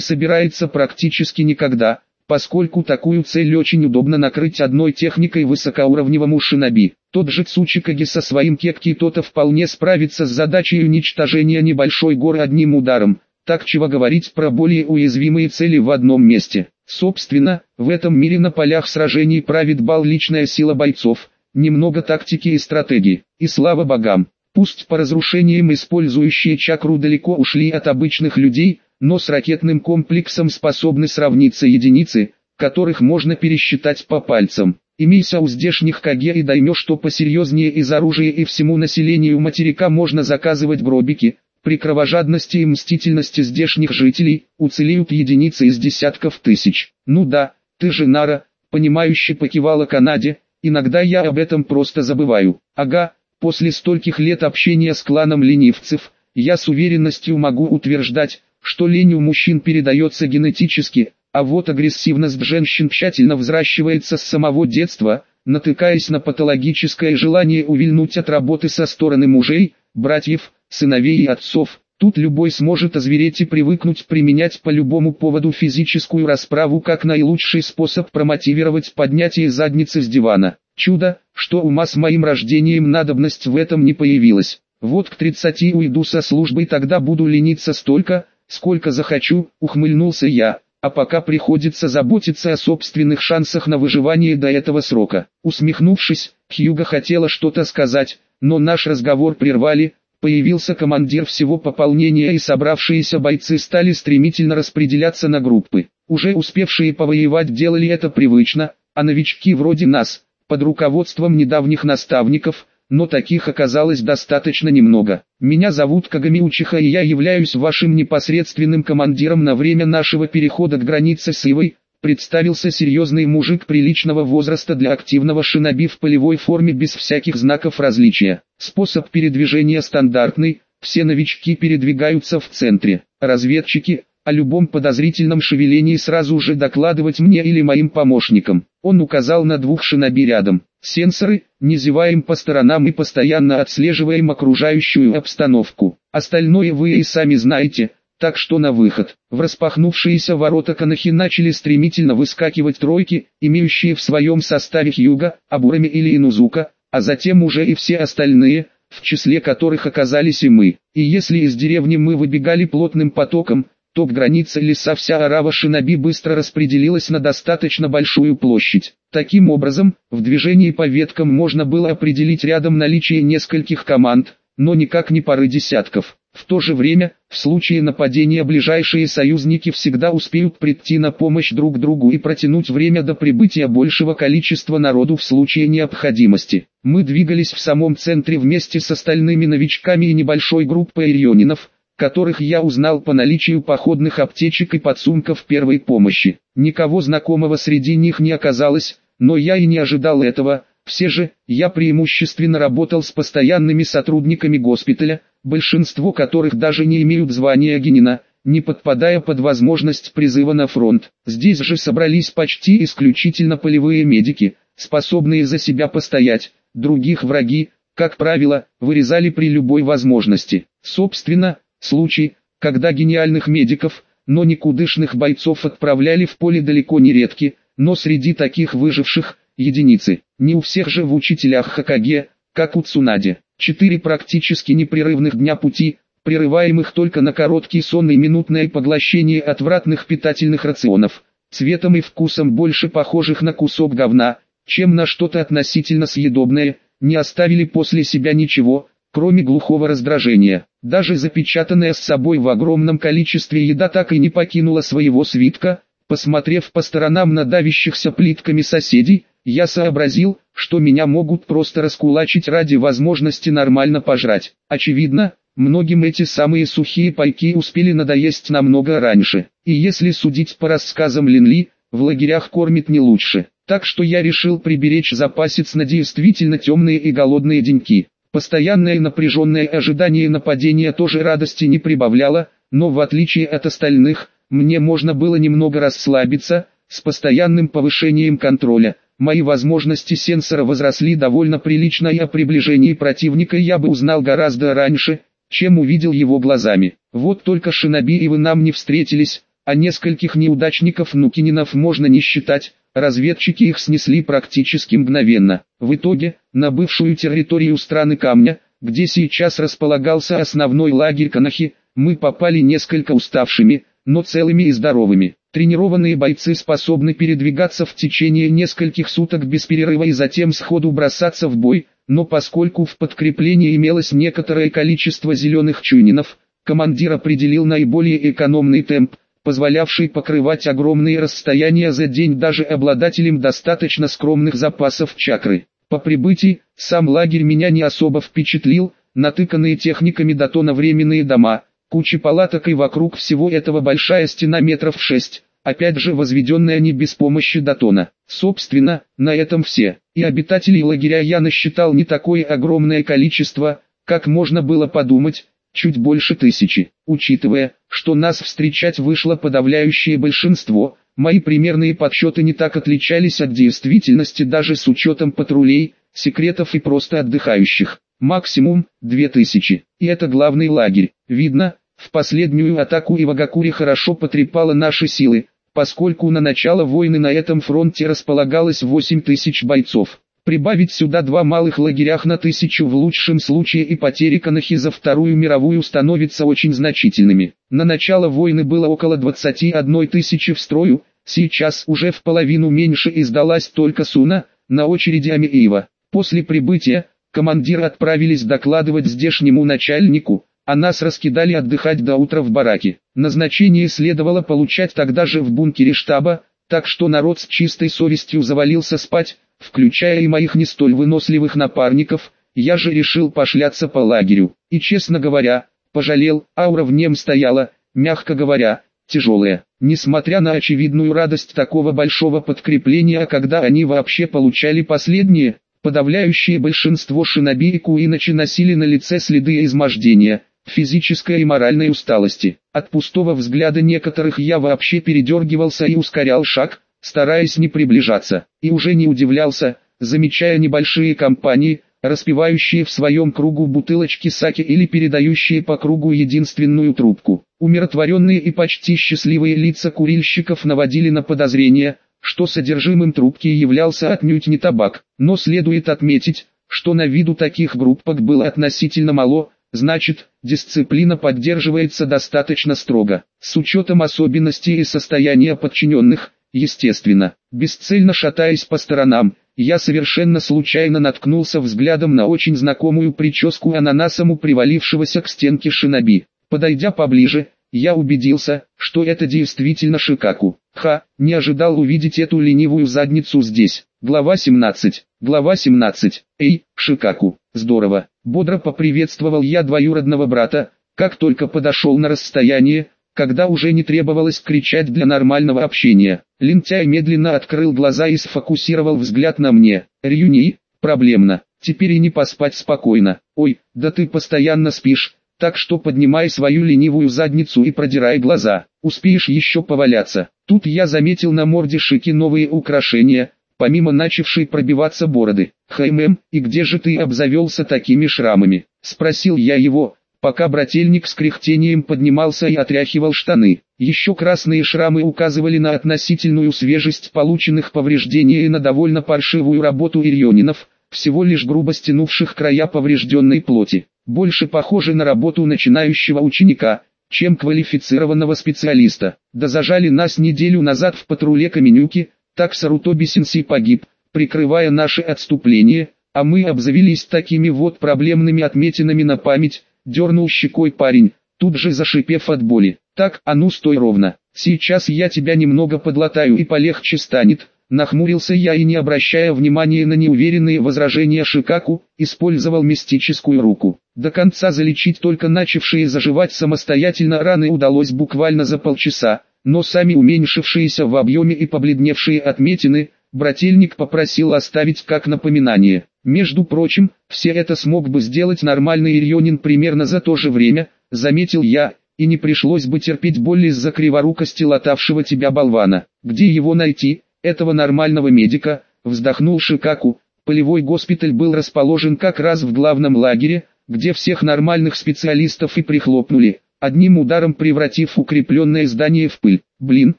Speaker 1: собирается практически никогда, поскольку такую цель очень удобно накрыть одной техникой высокоуровневому шиноби. Тот же Цучикаги со своим кекки то вполне справится с задачей уничтожения небольшой горы одним ударом, так чего говорить про более уязвимые цели в одном месте. Собственно, в этом мире на полях сражений правит бал личная сила бойцов – немного тактики и стратегии, и слава богам. Пусть по разрушениям использующие чакру далеко ушли от обычных людей, но с ракетным комплексом способны сравниться единицы, которых можно пересчитать по пальцам. Имейся у здешних Каге и даймё что посерьезнее из оружия и всему населению материка можно заказывать гробики, при кровожадности и мстительности здешних жителей, уцелеют единицы из десятков тысяч. Ну да, ты же Нара, понимающе покивала Канаде, Иногда я об этом просто забываю. Ага, после стольких лет общения с кланом ленивцев, я с уверенностью могу утверждать, что лень у мужчин передается генетически, а вот агрессивность женщин тщательно взращивается с самого детства, натыкаясь на патологическое желание увильнуть от работы со стороны мужей, братьев, сыновей и отцов. Тут любой сможет озвереть и привыкнуть применять по любому поводу физическую расправу как наилучший способ промотивировать поднятие задницы с дивана. Чудо, что ума с моим рождением надобность в этом не появилась. Вот к 30 уйду со службы тогда буду лениться столько, сколько захочу, ухмыльнулся я. А пока приходится заботиться о собственных шансах на выживание до этого срока. Усмехнувшись, Хьюга хотела что-то сказать, но наш разговор прервали, Появился командир всего пополнения и собравшиеся бойцы стали стремительно распределяться на группы. Уже успевшие повоевать делали это привычно, а новички вроде нас, под руководством недавних наставников, но таких оказалось достаточно немного. Меня зовут Кагами Учиха и я являюсь вашим непосредственным командиром на время нашего перехода к границе с Ивой, представился серьезный мужик приличного возраста для активного шиноби в полевой форме без всяких знаков различия. Способ передвижения стандартный, все новички передвигаются в центре. Разведчики, о любом подозрительном шевелении сразу же докладывать мне или моим помощникам. Он указал на двух шиноби рядом. Сенсоры, не зеваем по сторонам и постоянно отслеживаем окружающую обстановку. Остальное вы и сами знаете, так что на выход. В распахнувшиеся ворота Канахи начали стремительно выскакивать тройки, имеющие в своем составе Хьюга, Абурами или Инузука, а затем уже и все остальные, в числе которых оказались и мы. И если из деревни мы выбегали плотным потоком, то к границе леса вся арава шиноби быстро распределилась на достаточно большую площадь. Таким образом, в движении по веткам можно было определить рядом наличие нескольких команд, но никак не пары десятков. В то же время, в случае нападения ближайшие союзники всегда успеют прийти на помощь друг другу и протянуть время до прибытия большего количества народу в случае необходимости. Мы двигались в самом центре вместе с остальными новичками и небольшой группой ирионинов, которых я узнал по наличию походных аптечек и подсумков первой помощи. Никого знакомого среди них не оказалось, но я и не ожидал этого, все же, я преимущественно работал с постоянными сотрудниками госпиталя, большинство которых даже не имеют звания Генина, не подпадая под возможность призыва на фронт. Здесь же собрались почти исключительно полевые медики, способные за себя постоять, других враги, как правило, вырезали при любой возможности. Собственно, случаи, когда гениальных медиков, но никудышных бойцов отправляли в поле далеко не редки, но среди таких выживших, единицы. Не у всех же в учителях Хакаге, как у Цунади. Четыре практически непрерывных дня пути, прерываемых только на короткий сон и минутное поглощение отвратных питательных рационов, цветом и вкусом больше похожих на кусок говна, чем на что-то относительно съедобное, не оставили после себя ничего, кроме глухого раздражения. Даже запечатанная с собой в огромном количестве еда так и не покинула своего свитка, посмотрев по сторонам на давящихся плитками соседей, я сообразил, что меня могут просто раскулачить ради возможности нормально пожрать. Очевидно, многим эти самые сухие пайки успели надоесть намного раньше. И если судить по рассказам Линли, в лагерях кормят не лучше. Так что я решил приберечь запасец на действительно темные и голодные деньки. Постоянное напряженное ожидание нападения тоже радости не прибавляло, но в отличие от остальных, мне можно было немного расслабиться, с постоянным повышением контроля, мои возможности сенсора возросли довольно прилично и о приближении противника я бы узнал гораздо раньше, чем увидел его глазами. Вот только Шиноби и вы нам не встретились, а нескольких неудачников Нукининов можно не считать, разведчики их снесли практически мгновенно. В итоге, на бывшую территорию страны Камня, где сейчас располагался основной лагерь Канахи, мы попали несколько уставшими, но целыми и здоровыми. Тренированные бойцы способны передвигаться в течение нескольких суток без перерыва и затем сходу бросаться в бой, но поскольку в подкреплении имелось некоторое количество зеленых чунинов, командир определил наиболее экономный темп, позволявший покрывать огромные расстояния за день даже обладателям достаточно скромных запасов чакры. По прибытии, сам лагерь меня не особо впечатлил, натыканные техниками датона временные дома, куча палаток и вокруг всего этого большая стена метров в шесть, опять же возведенная не без помощи датона. Собственно, на этом все. И обитателей лагеря я насчитал не такое огромное количество, как можно было подумать, чуть больше тысячи. Учитывая, что нас встречать вышло подавляющее большинство, мои примерные подсчеты не так отличались от действительности даже с учетом патрулей, секретов и просто отдыхающих. Максимум – 2000. И это главный лагерь. Видно, в последнюю атаку Ивагакури хорошо потрепала наши силы, поскольку на начало войны на этом фронте располагалось 8000 бойцов. Прибавить сюда два малых лагерях на тысячу в лучшем случае и потери Канахи за Вторую мировую становятся очень значительными. На начало войны было около 21 тысячи в строю, сейчас уже в половину меньше и сдалась только Суна, на очереди Амиева. После прибытия, командиры отправились докладывать здешнему начальнику, а нас раскидали отдыхать до утра в бараке. Назначение следовало получать тогда же в бункере штаба, так что народ с чистой совестью завалился спать, включая и моих не столь выносливых напарников, я же решил пошляться по лагерю. И честно говоря, пожалел, аура в нем стояла, мягко говоря, тяжелая. Несмотря на очевидную радость такого большого подкрепления, когда они вообще получали последние, подавляющее большинство шиноби и куиночи носили на лице следы измождения, физической и моральной усталости. От пустого взгляда некоторых я вообще передергивался и ускорял шаг, стараясь не приближаться, и уже не удивлялся, замечая небольшие компании, распивающие в своем кругу бутылочки саки или передающие по кругу единственную трубку. Умиротворенные и почти счастливые лица курильщиков наводили на подозрение, что содержимым трубки являлся отнюдь не табак, но следует отметить, что на виду таких группок было относительно мало, значит, дисциплина поддерживается достаточно строго, с учетом особенностей и состояния подчиненных, Естественно, бесцельно шатаясь по сторонам, я совершенно случайно наткнулся взглядом на очень знакомую прическу ананасом у привалившегося к стенке шиноби. Подойдя поближе, я убедился, что это действительно Шикаку. Ха, не ожидал увидеть эту ленивую задницу здесь. Глава 17. Глава 17. Эй, Шикаку, здорово. Бодро поприветствовал я двоюродного брата, как только подошел на расстояние, когда уже не требовалось кричать для нормального общения. Лентяй медленно открыл глаза и сфокусировал взгляд на мне. Рюни, проблемно, теперь и не поспать спокойно. Ой, да ты постоянно спишь, так что поднимай свою ленивую задницу и продирай глаза, успеешь еще поваляться. Тут я заметил на морде Шики новые украшения, помимо начавшей пробиваться бороды. «Хаймэм, и где же ты обзавелся такими шрамами?» – спросил я его, пока брательник с кряхтением поднимался и отряхивал штаны. Еще красные шрамы указывали на относительную свежесть полученных повреждений и на довольно паршивую работу ирионинов, всего лишь грубо стянувших края поврежденной плоти. Больше похоже на работу начинающего ученика, чем квалифицированного специалиста. Да зажали нас неделю назад в патруле Каменюки, так Сарутоби Синси погиб, прикрывая наше отступление, а мы обзавелись такими вот проблемными отметинами на память, дернул щекой парень, тут же зашипев от боли. Так, а ну стой ровно, сейчас я тебя немного подлатаю и полегче станет. Нахмурился я и не обращая внимания на неуверенные возражения Шикаку, использовал мистическую руку. До конца залечить только начавшие заживать самостоятельно раны удалось буквально за полчаса, но сами уменьшившиеся в объеме и побледневшие отметины, брательник попросил оставить как напоминание. Между прочим, все это смог бы сделать нормальный Ирьонин примерно за то же время, заметил я, и не пришлось бы терпеть боль из-за криворукости латавшего тебя болвана. Где его найти, этого нормального медика, вздохнул Шикаку, полевой госпиталь был расположен как раз в главном лагере, где всех нормальных специалистов и прихлопнули, одним ударом превратив укрепленное здание в пыль. Блин,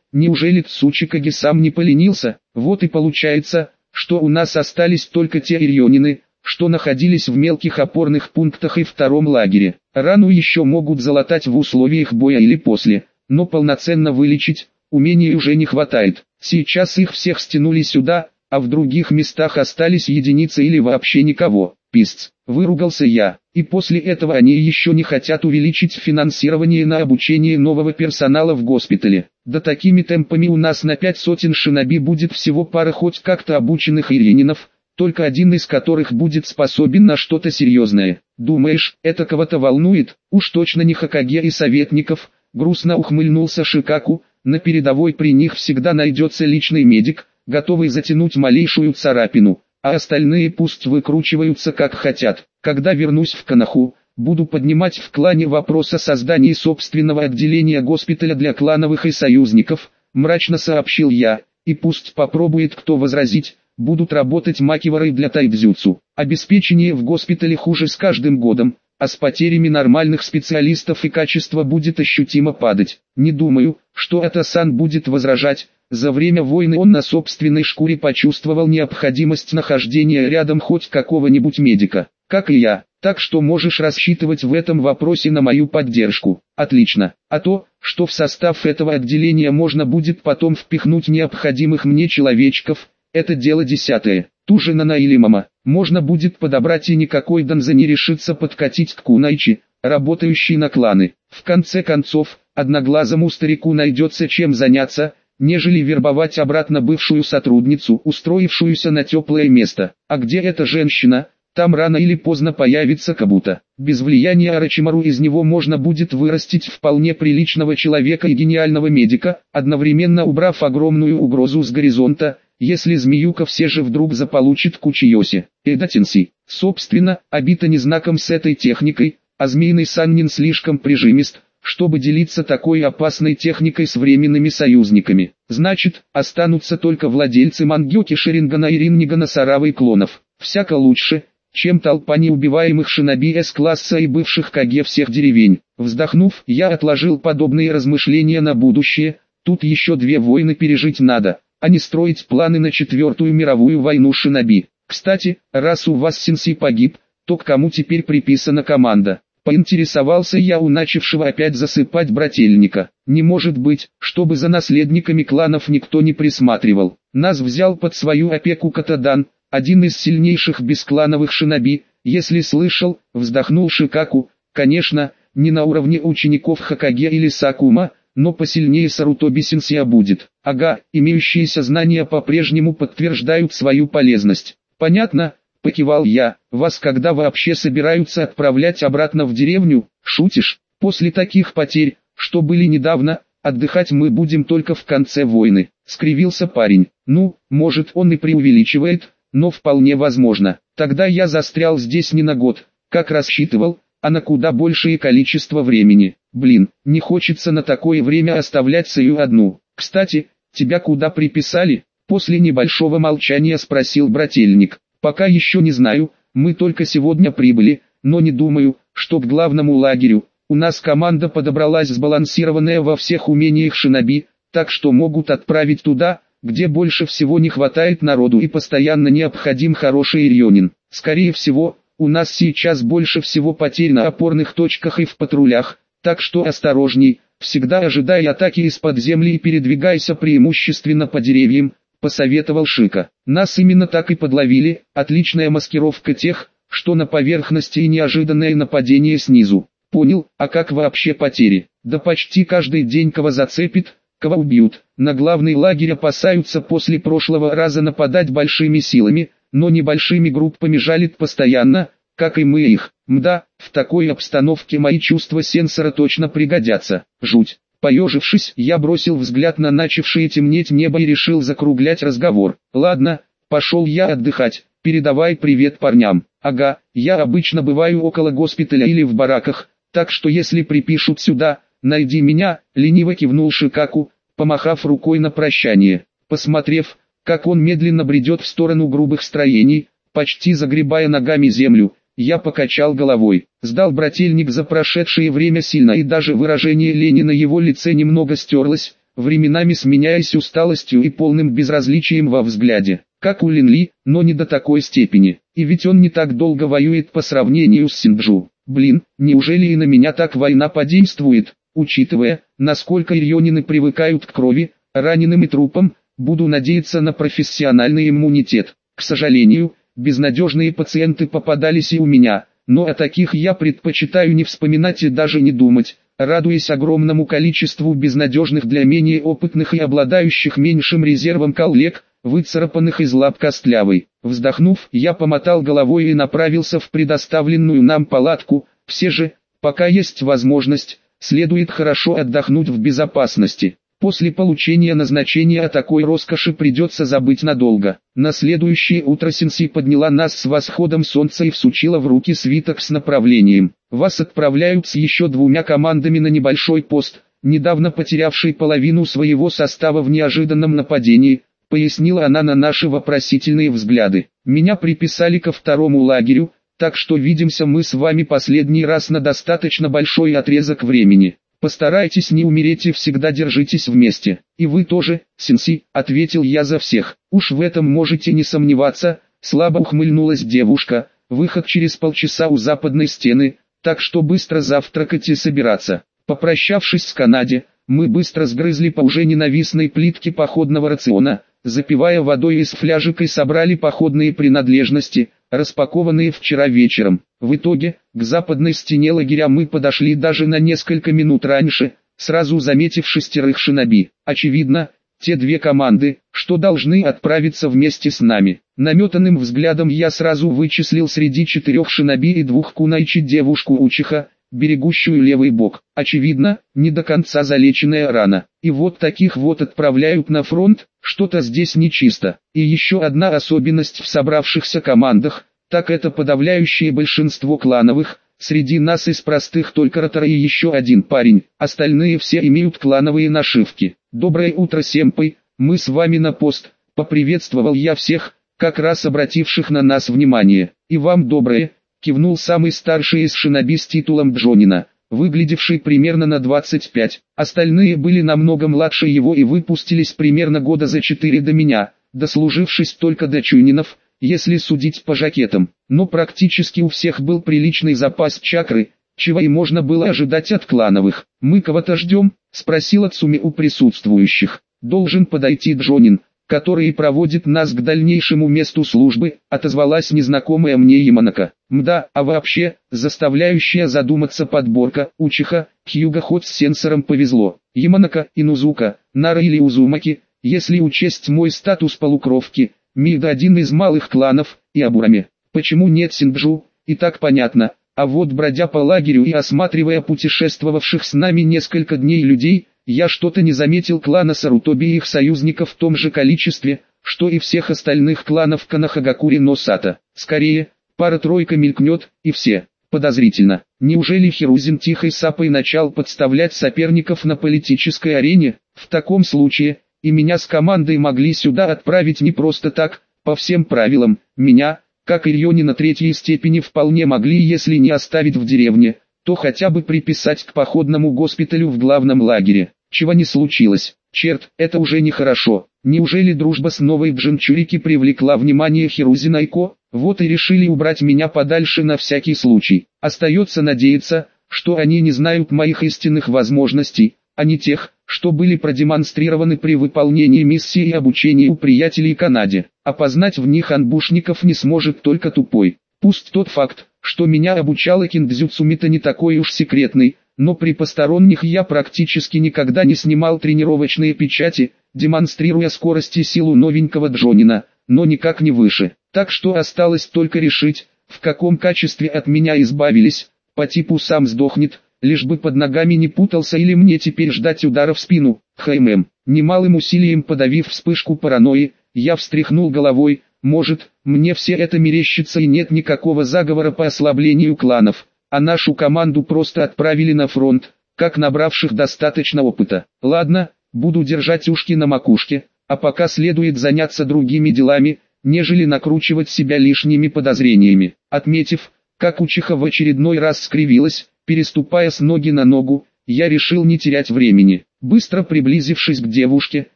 Speaker 1: неужели Цучикаги сам не поленился? Вот и получается, что у нас остались только те ирионины, что находились в мелких опорных пунктах и втором лагере. Рану еще могут залатать в условиях боя или после, но полноценно вылечить, умений уже не хватает. Сейчас их всех стянули сюда, а в других местах остались единицы или вообще никого. Писц, выругался я, и после этого они еще не хотят увеличить финансирование на обучение нового персонала в госпитале. Да такими темпами у нас на пять сотен шиноби будет всего пара хоть как-то обученных ирининов, только один из которых будет способен на что-то серьезное. Думаешь, это кого-то волнует? Уж точно не Хакаге и советников, грустно ухмыльнулся Шикаку, на передовой при них всегда найдется личный медик, готовый затянуть малейшую царапину, а остальные пусть выкручиваются как хотят. Когда вернусь в Канаху, буду поднимать в клане вопрос о создании собственного отделения госпиталя для клановых и союзников, мрачно сообщил я, и пусть попробует кто возразить, будут работать макивары для тайдзюцу. Обеспечение в госпитале хуже с каждым годом, а с потерями нормальных специалистов и качество будет ощутимо падать. Не думаю, что Атасан будет возражать, за время войны он на собственной шкуре почувствовал необходимость нахождения рядом хоть какого-нибудь медика, как и я, так что можешь рассчитывать в этом вопросе на мою поддержку. Отлично. А то, что в состав этого отделения можно будет потом впихнуть необходимых мне человечков, это дело десятое. Ту же Нана или Мама, можно будет подобрать и никакой Донза не решится подкатить к Кунайчи, работающей на кланы. В конце концов, одноглазому старику найдется чем заняться, нежели вербовать обратно бывшую сотрудницу, устроившуюся на теплое место. А где эта женщина, там рано или поздно появится Кабута. Без влияния Арачимару из него можно будет вырастить вполне приличного человека и гениального медика, одновременно убрав огромную угрозу с горизонта, если Змеюка все же вдруг заполучит Кучиоси. Эдатинси, собственно, обита не знаком с этой техникой, а Змеиный Саннин слишком прижимист, чтобы делиться такой опасной техникой с временными союзниками. Значит, останутся только владельцы Мангёки Шерингана и Риннигана Саравы и клонов. Всяко лучше, чем толпа неубиваемых шиноби С-класса и бывших КГ всех деревень. Вздохнув, я отложил подобные размышления на будущее, тут еще две войны пережить надо, а не строить планы на четвертую мировую войну шиноби. Кстати, раз у вас Синси погиб, то к кому теперь приписана команда? Поинтересовался я у начавшего опять засыпать брательника. Не может быть, чтобы за наследниками кланов никто не присматривал. Нас взял под свою опеку Катадан, один из сильнейших бесклановых шиноби, если слышал, вздохнул Шикаку, конечно, не на уровне учеников Хакаге или Сакума, но посильнее Сарутоби Синсия будет. Ага, имеющиеся знания по-прежнему подтверждают свою полезность. Понятно, покивал я, вас когда вообще собираются отправлять обратно в деревню, шутишь? После таких потерь, что были недавно, отдыхать мы будем только в конце войны, скривился парень. Ну, может он и преувеличивает, но вполне возможно. Тогда я застрял здесь не на год, как рассчитывал, а на куда большее количество времени. Блин, не хочется на такое время оставлять Саю одну. Кстати, тебя куда приписали? После небольшого молчания спросил брательник. Пока еще не знаю, мы только сегодня прибыли, но не думаю, что к главному лагерю. У нас команда подобралась сбалансированная во всех умениях шиноби, так что могут отправить туда, где больше всего не хватает народу и постоянно необходим хороший ирионин. Скорее всего, у нас сейчас больше всего потерь на опорных точках и в патрулях, так что осторожней, всегда ожидай атаки из-под земли и передвигайся преимущественно по деревьям, посоветовал Шика. Нас именно так и подловили, отличная маскировка тех, что на поверхности и неожиданное нападение снизу. Понял, а как вообще потери? Да почти каждый день кого зацепит, кого убьют. На главный лагерь опасаются после прошлого раза нападать большими силами, но небольшими группами жалит постоянно, как и мы их. Мда, в такой обстановке мои чувства сенсора точно пригодятся. Жуть. Поежившись, я бросил взгляд на начавшее темнеть небо и решил закруглять разговор. Ладно, пошел я отдыхать, передавай привет парням. Ага, я обычно бываю около госпиталя или в бараках, так что если припишут сюда, найди меня, лениво кивнул Шикаку, помахав рукой на прощание. Посмотрев, как он медленно бредет в сторону грубых строений, почти загребая ногами землю, я покачал головой. Сдал брательник за прошедшее время сильно и даже выражение лени на его лице немного стерлось, временами сменяясь усталостью и полным безразличием во взгляде. Как у Линли, но не до такой степени. И ведь он не так долго воюет по сравнению с Синджу. Блин, неужели и на меня так война подействует? Учитывая, насколько ирионины привыкают к крови, раненым и трупам, буду надеяться на профессиональный иммунитет. К сожалению, Безнадежные пациенты попадались и у меня, но о таких я предпочитаю не вспоминать и даже не думать, радуясь огромному количеству безнадежных для менее опытных и обладающих меньшим резервом коллег, выцарапанных из лап костлявой. Вздохнув, я помотал головой и направился в предоставленную нам палатку, все же, пока есть возможность, следует хорошо отдохнуть в безопасности. После получения назначения о такой роскоши придется забыть надолго. На следующее утро Синси подняла нас с восходом солнца и всучила в руки свиток с направлением. Вас отправляют с еще двумя командами на небольшой пост, недавно потерявший половину своего состава в неожиданном нападении, пояснила она на наши вопросительные взгляды. Меня приписали ко второму лагерю, так что видимся мы с вами последний раз на достаточно большой отрезок времени. Постарайтесь не умереть и всегда держитесь вместе. И вы тоже, Синси, ответил я за всех. Уж в этом можете не сомневаться, слабо ухмыльнулась девушка. Выход через полчаса у западной стены, так что быстро завтракать и собираться. Попрощавшись с Канаде, мы быстро сгрызли по уже ненавистной плитке походного рациона, запивая водой из фляжек и собрали походные принадлежности, распакованные вчера вечером. В итоге, к западной стене лагеря мы подошли даже на несколько минут раньше, сразу заметив шестерых шиноби. Очевидно, те две команды, что должны отправиться вместе с нами. Наметанным взглядом я сразу вычислил среди четырех шиноби и двух кунайчи девушку Учиха, берегущую левый бок. Очевидно, не до конца залеченная рана. И вот таких вот отправляют на фронт, что-то здесь нечисто. И еще одна особенность в собравшихся командах, так это подавляющее большинство клановых, среди нас из простых только Ротора и еще один парень, остальные все имеют клановые нашивки. Доброе утро, Семпой, мы с вами на пост, поприветствовал я всех, как раз обративших на нас внимание. И вам доброе, кивнул самый старший из шиноби с титулом Джонина, выглядевший примерно на 25. Остальные были намного младше его и выпустились примерно года за 4 до меня, дослужившись только до Чунинов, если судить по жакетам. Но практически у всех был приличный запас чакры, чего и можно было ожидать от клановых. «Мы кого-то ждем?» – спросила Цуми у присутствующих. «Должен подойти Джонин, который проводит нас к дальнейшему месту службы», отозвалась незнакомая мне Яманака. Мда, а вообще, заставляющая задуматься подборка, Учиха, Хьюга хоть с сенсором повезло. Яманака, Инузука, Нара или Узумаки, если учесть мой статус полукровки, Мида один из малых кланов, и Абурами. Почему нет Синджу, и так понятно, а вот бродя по лагерю и осматривая путешествовавших с нами несколько дней людей, я что-то не заметил клана Сарутоби и их союзников в том же количестве, что и всех остальных кланов Канахагакури Носата. Скорее, пара-тройка мелькнет, и все. Подозрительно. Неужели Хирузин тихой сапой начал подставлять соперников на политической арене? В таком случае, и меня с командой могли сюда отправить не просто так, по всем правилам. Меня, как и на третьей степени вполне могли если не оставить в деревне, то хотя бы приписать к походному госпиталю в главном лагере чего не случилось. Черт, это уже нехорошо. Неужели дружба с новой Джинчурики привлекла внимание Хирузи Найко? Вот и решили убрать меня подальше на всякий случай. Остается надеяться, что они не знают моих истинных возможностей, а не тех, что были продемонстрированы при выполнении миссии и обучении у приятелей Канаде. Опознать в них анбушников не сможет только тупой. Пусть тот факт, что меня обучала Киндзюцумита не такой уж секретный, но при посторонних я практически никогда не снимал тренировочные печати, демонстрируя скорость и силу новенького Джонина, но никак не выше. Так что осталось только решить, в каком качестве от меня избавились, по типу сам сдохнет, лишь бы под ногами не путался или мне теперь ждать удара в спину. Хаймем, немалым усилием подавив вспышку паранойи, я встряхнул головой, может, мне все это мерещится и нет никакого заговора по ослаблению кланов а нашу команду просто отправили на фронт, как набравших достаточно опыта. Ладно, буду держать ушки на макушке, а пока следует заняться другими делами, нежели накручивать себя лишними подозрениями. Отметив, как учиха в очередной раз скривилась, переступая с ноги на ногу, я решил не терять времени. Быстро приблизившись к девушке,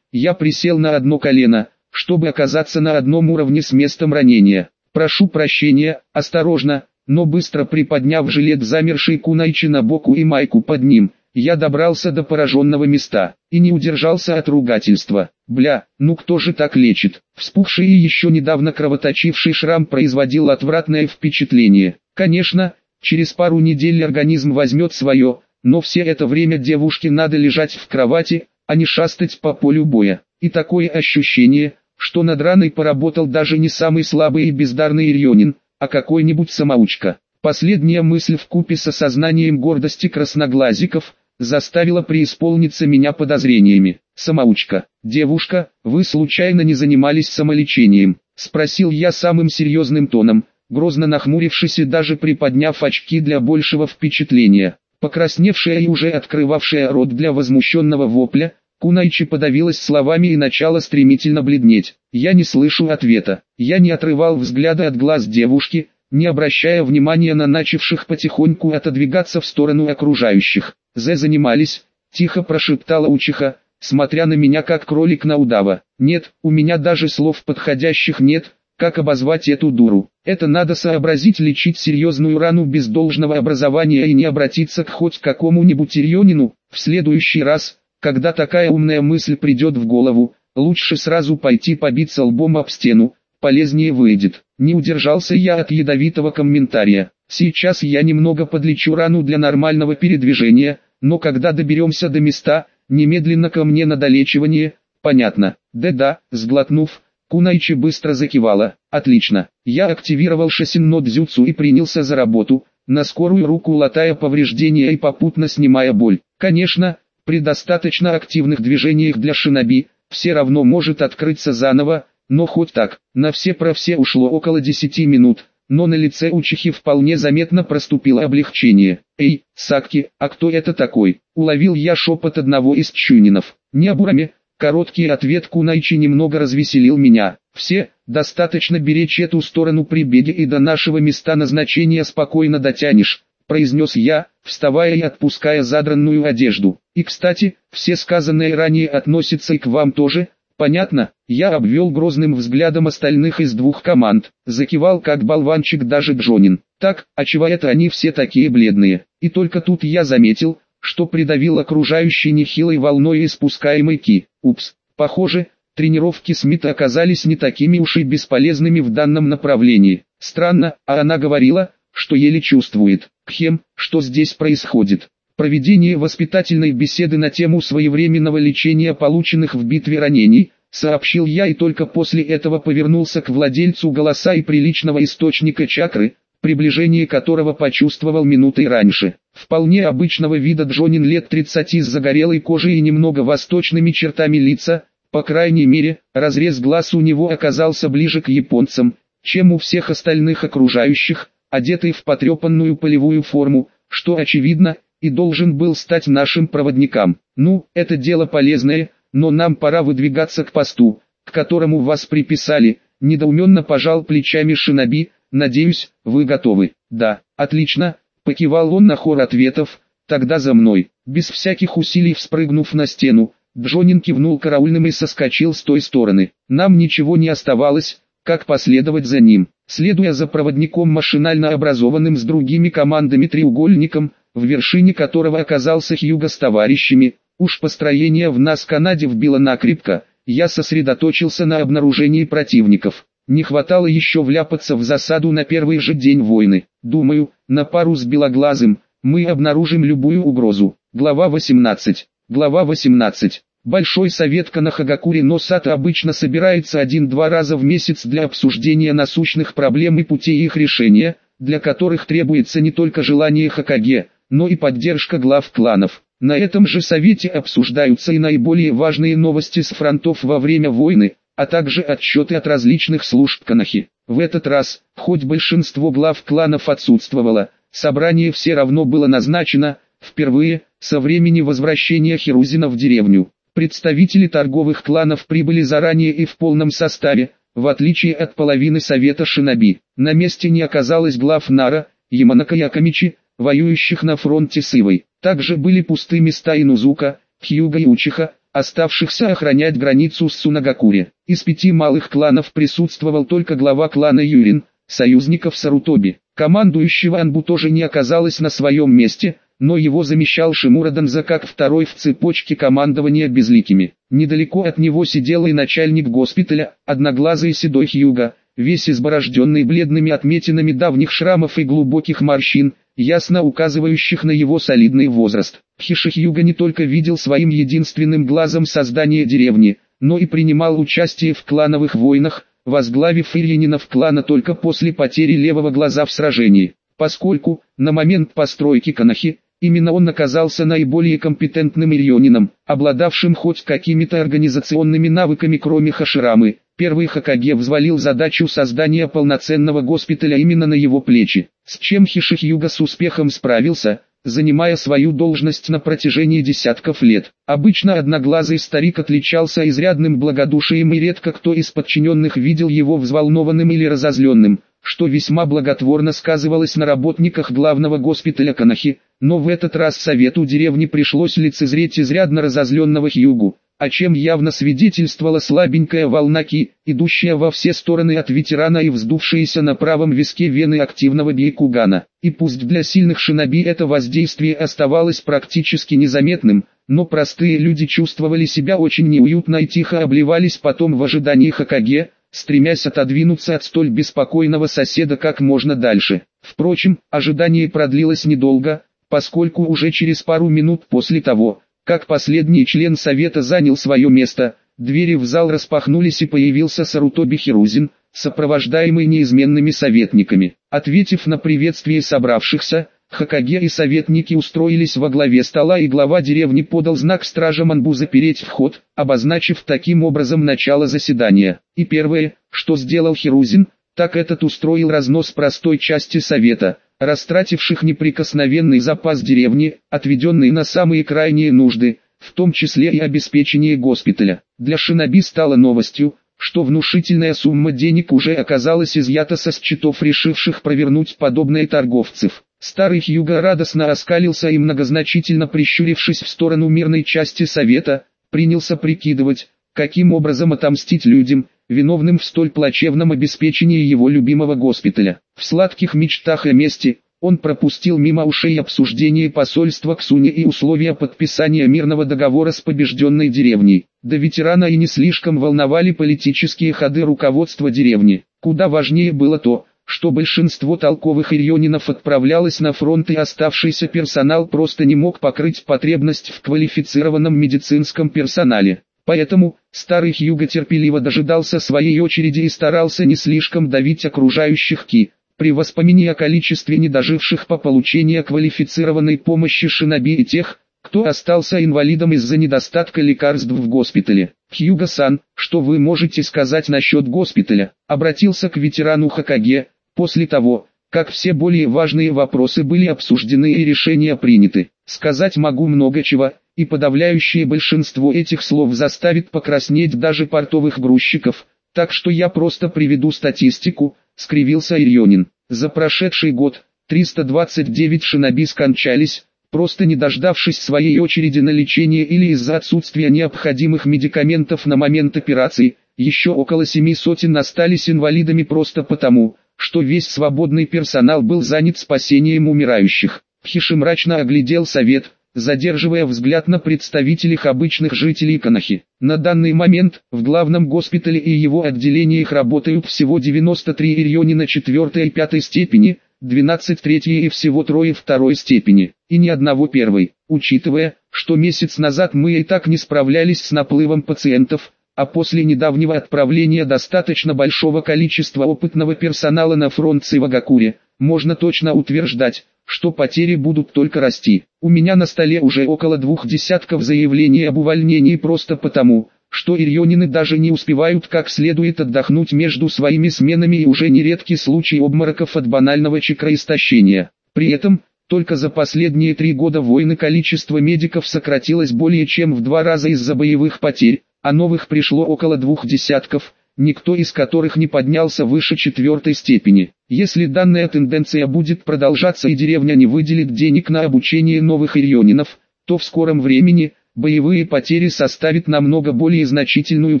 Speaker 1: я присел на одно колено, чтобы оказаться на одном уровне с местом ранения. Прошу прощения, осторожно, но быстро приподняв жилет замершей кунайчи на боку и майку под ним, я добрался до пораженного места, и не удержался от ругательства. Бля, ну кто же так лечит? Вспухший и еще недавно кровоточивший шрам производил отвратное впечатление. Конечно, через пару недель организм возьмет свое, но все это время девушке надо лежать в кровати, а не шастать по полю боя. И такое ощущение, что над раной поработал даже не самый слабый и бездарный Ирьонин, а какой-нибудь самоучка. Последняя мысль в купе с осознанием гордости красноглазиков, заставила преисполниться меня подозрениями. «Самоучка, девушка, вы случайно не занимались самолечением?» – спросил я самым серьезным тоном, грозно нахмурившись и даже приподняв очки для большего впечатления. Покрасневшая и уже открывавшая рот для возмущенного вопля, Кунайчи подавилась словами и начала стремительно бледнеть. Я не слышу ответа. Я не отрывал взгляда от глаз девушки, не обращая внимания на начавших потихоньку отодвигаться в сторону окружающих. «Зе занимались», — тихо прошептала учиха, смотря на меня как кролик на удава. «Нет, у меня даже слов подходящих нет, как обозвать эту дуру. Это надо сообразить лечить серьезную рану без должного образования и не обратиться к хоть какому-нибудь Ирьонину. В следующий раз, когда такая умная мысль придет в голову, лучше сразу пойти побиться лбом об стену, полезнее выйдет. Не удержался я от ядовитого комментария. Сейчас я немного подлечу рану для нормального передвижения, но когда доберемся до места, немедленно ко мне на долечивание, понятно. Да-да, сглотнув, Кунайчи быстро закивала. Отлично. Я активировал шасинно дзюцу и принялся за работу, на скорую руку латая повреждения и попутно снимая боль. Конечно, при достаточно активных движениях для шиноби, все равно может открыться заново, но хоть так, на все про все ушло около 10 минут, но на лице у Чихи вполне заметно проступило облегчение. «Эй, Сакки, а кто это такой?» Уловил я шепот одного из чунинов. «Не обурами». Короткий ответ Кунайчи немного развеселил меня. «Все, достаточно беречь эту сторону при беге и до нашего места назначения спокойно дотянешь произнес я, вставая и отпуская задранную одежду. И кстати, все сказанное ранее относится и к вам тоже, понятно? Я обвел грозным взглядом остальных из двух команд, закивал как болванчик даже Джонин. Так, а чего это они все такие бледные? И только тут я заметил, что придавил окружающей нехилой волной испускаемой ки. Упс, похоже, тренировки Смита оказались не такими уж и бесполезными в данном направлении. Странно, а она говорила, что еле чувствует. Кхем, что здесь происходит? Проведение воспитательной беседы на тему своевременного лечения полученных в битве ранений, сообщил я и только после этого повернулся к владельцу голоса и приличного источника чакры, приближение которого почувствовал минутой раньше. Вполне обычного вида Джонин лет 30 с загорелой кожей и немного восточными чертами лица, по крайней мере, разрез глаз у него оказался ближе к японцам, чем у всех остальных окружающих, одетый в потрепанную полевую форму, что очевидно, и должен был стать нашим проводником. Ну, это дело полезное, но нам пора выдвигаться к посту, к которому вас приписали, недоуменно пожал плечами Шиноби, надеюсь, вы готовы. Да, отлично, покивал он на хор ответов, тогда за мной. Без всяких усилий вспрыгнув на стену, Джонин кивнул караульным и соскочил с той стороны. Нам ничего не оставалось, как последовать за ним. Следуя за проводником машинально образованным с другими командами треугольником, в вершине которого оказался Хьюго с товарищами, уж построение в нас Канаде вбило накрепко, я сосредоточился на обнаружении противников. Не хватало еще вляпаться в засаду на первый же день войны. Думаю, на пару с Белоглазым, мы обнаружим любую угрозу. Глава 18. Глава 18. Большой совет Канахагакури Носата обычно собирается один-два раза в месяц для обсуждения насущных проблем и путей их решения, для которых требуется не только желание Хакаге, но и поддержка глав кланов. На этом же совете обсуждаются и наиболее важные новости с фронтов во время войны, а также отчеты от различных служб Канахи. В этот раз, хоть большинство глав кланов отсутствовало, собрание все равно было назначено, впервые, со времени возвращения Хирузина в деревню. Представители торговых кланов прибыли заранее и в полном составе, в отличие от половины Совета Шиноби. На месте не оказалось глав Нара, Яманака Якомичи, воюющих на фронте с Ивой. Также были пусты места Инузука, Хьюга и Учиха, оставшихся охранять границу с Сунагакури. Из пяти малых кланов присутствовал только глава клана Юрин, союзников Сарутоби. Командующего Анбу тоже не оказалось на своем месте, но его замещал Шимура Данза как второй в цепочке командования безликими. Недалеко от него сидел и начальник госпиталя, одноглазый седой Хьюга, весь изборожденный бледными отметинами давних шрамов и глубоких морщин, ясно указывающих на его солидный возраст. Хишихьюга не только видел своим единственным глазом создание деревни, но и принимал участие в клановых войнах, возглавив Ильининов клана только после потери левого глаза в сражении. Поскольку, на момент постройки Канахи, именно он оказался наиболее компетентным Ильонином, обладавшим хоть какими-то организационными навыками кроме Хаширамы, Первый Хакаге взвалил задачу создания полноценного госпиталя именно на его плечи, с чем Хишихьюга с успехом справился, занимая свою должность на протяжении десятков лет. Обычно одноглазый старик отличался изрядным благодушием и редко кто из подчиненных видел его взволнованным или разозленным, что весьма благотворно сказывалось на работниках главного госпиталя Канахи, но в этот раз совету деревни пришлось лицезреть изрядно разозленного Хьюгу, о чем явно свидетельствовала слабенькая волна ки, идущая во все стороны от ветерана и вздувшаяся на правом виске вены активного бейкугана. И пусть для сильных шиноби это воздействие оставалось практически незаметным, но простые люди чувствовали себя очень неуютно и тихо обливались потом в ожидании Хакаге, стремясь отодвинуться от столь беспокойного соседа как можно дальше. Впрочем, ожидание продлилось недолго, поскольку уже через пару минут после того, как последний член совета занял свое место, двери в зал распахнулись и появился Сарутоби Хирузин, сопровождаемый неизменными советниками. Ответив на приветствие собравшихся, Хакаге и советники устроились во главе стола и глава деревни подал знак стражам Анбу запереть вход, обозначив таким образом начало заседания. И первое, что сделал Хирузин, так этот устроил разнос простой части совета – растративших неприкосновенный запас деревни, отведенный на самые крайние нужды, в том числе и обеспечение госпиталя. Для шиноби стало новостью, что внушительная сумма денег уже оказалась изъята со счетов решивших провернуть подобные торговцев. Старый Хьюго радостно оскалился и многозначительно прищурившись в сторону мирной части совета, принялся прикидывать, каким образом отомстить людям, виновным в столь плачевном обеспечении его любимого госпиталя. В сладких мечтах о мести, он пропустил мимо ушей обсуждение посольства к Суне и условия подписания мирного договора с побежденной деревней. До ветерана и не слишком волновали политические ходы руководства деревни. Куда важнее было то, что большинство толковых ирионинов отправлялось на фронт и оставшийся персонал просто не мог покрыть потребность в квалифицированном медицинском персонале. Поэтому, старый Хьюго терпеливо дожидался своей очереди и старался не слишком давить окружающих Ки. При воспоминании о количестве недоживших по получению квалифицированной помощи шиноби и тех, кто остался инвалидом из-за недостатка лекарств в госпитале. Хьюго-сан, что вы можете сказать насчет госпиталя? Обратился к ветерану Хакаге, после того, как все более важные вопросы были обсуждены и решения приняты. Сказать могу много чего, и подавляющее большинство этих слов заставит покраснеть даже портовых грузчиков, так что я просто приведу статистику, скривился Ирьонин. За прошедший год, 329 шиноби скончались, просто не дождавшись своей очереди на лечение или из-за отсутствия необходимых медикаментов на момент операции, еще около семи сотен остались инвалидами просто потому, что весь свободный персонал был занят спасением умирающих. Хиши мрачно оглядел совет, задерживая взгляд на представителей обычных жителей Канахи. На данный момент, в главном госпитале и его отделениях работают всего 93 ирьони на 4 и 5 степени, 12 третьей и всего трое второй степени, и ни одного первой. Учитывая, что месяц назад мы и так не справлялись с наплывом пациентов, а после недавнего отправления достаточно большого количества опытного персонала на фронт Сивагакуре, можно точно утверждать, что потери будут только расти. У меня на столе уже около двух десятков заявлений об увольнении просто потому, что ирьонины даже не успевают как следует отдохнуть между своими сменами и уже нередки случаи обмороков от банального чекроистощения. При этом, Только за последние три года войны количество медиков сократилось более чем в два раза из-за боевых потерь, а новых пришло около двух десятков, никто из которых не поднялся выше четвертой степени. Если данная тенденция будет продолжаться и деревня не выделит денег на обучение новых ирионинов, то в скором времени, боевые потери составят намного более значительную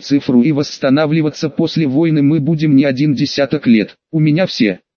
Speaker 1: цифру и восстанавливаться после войны мы будем не один десяток лет. У меня все.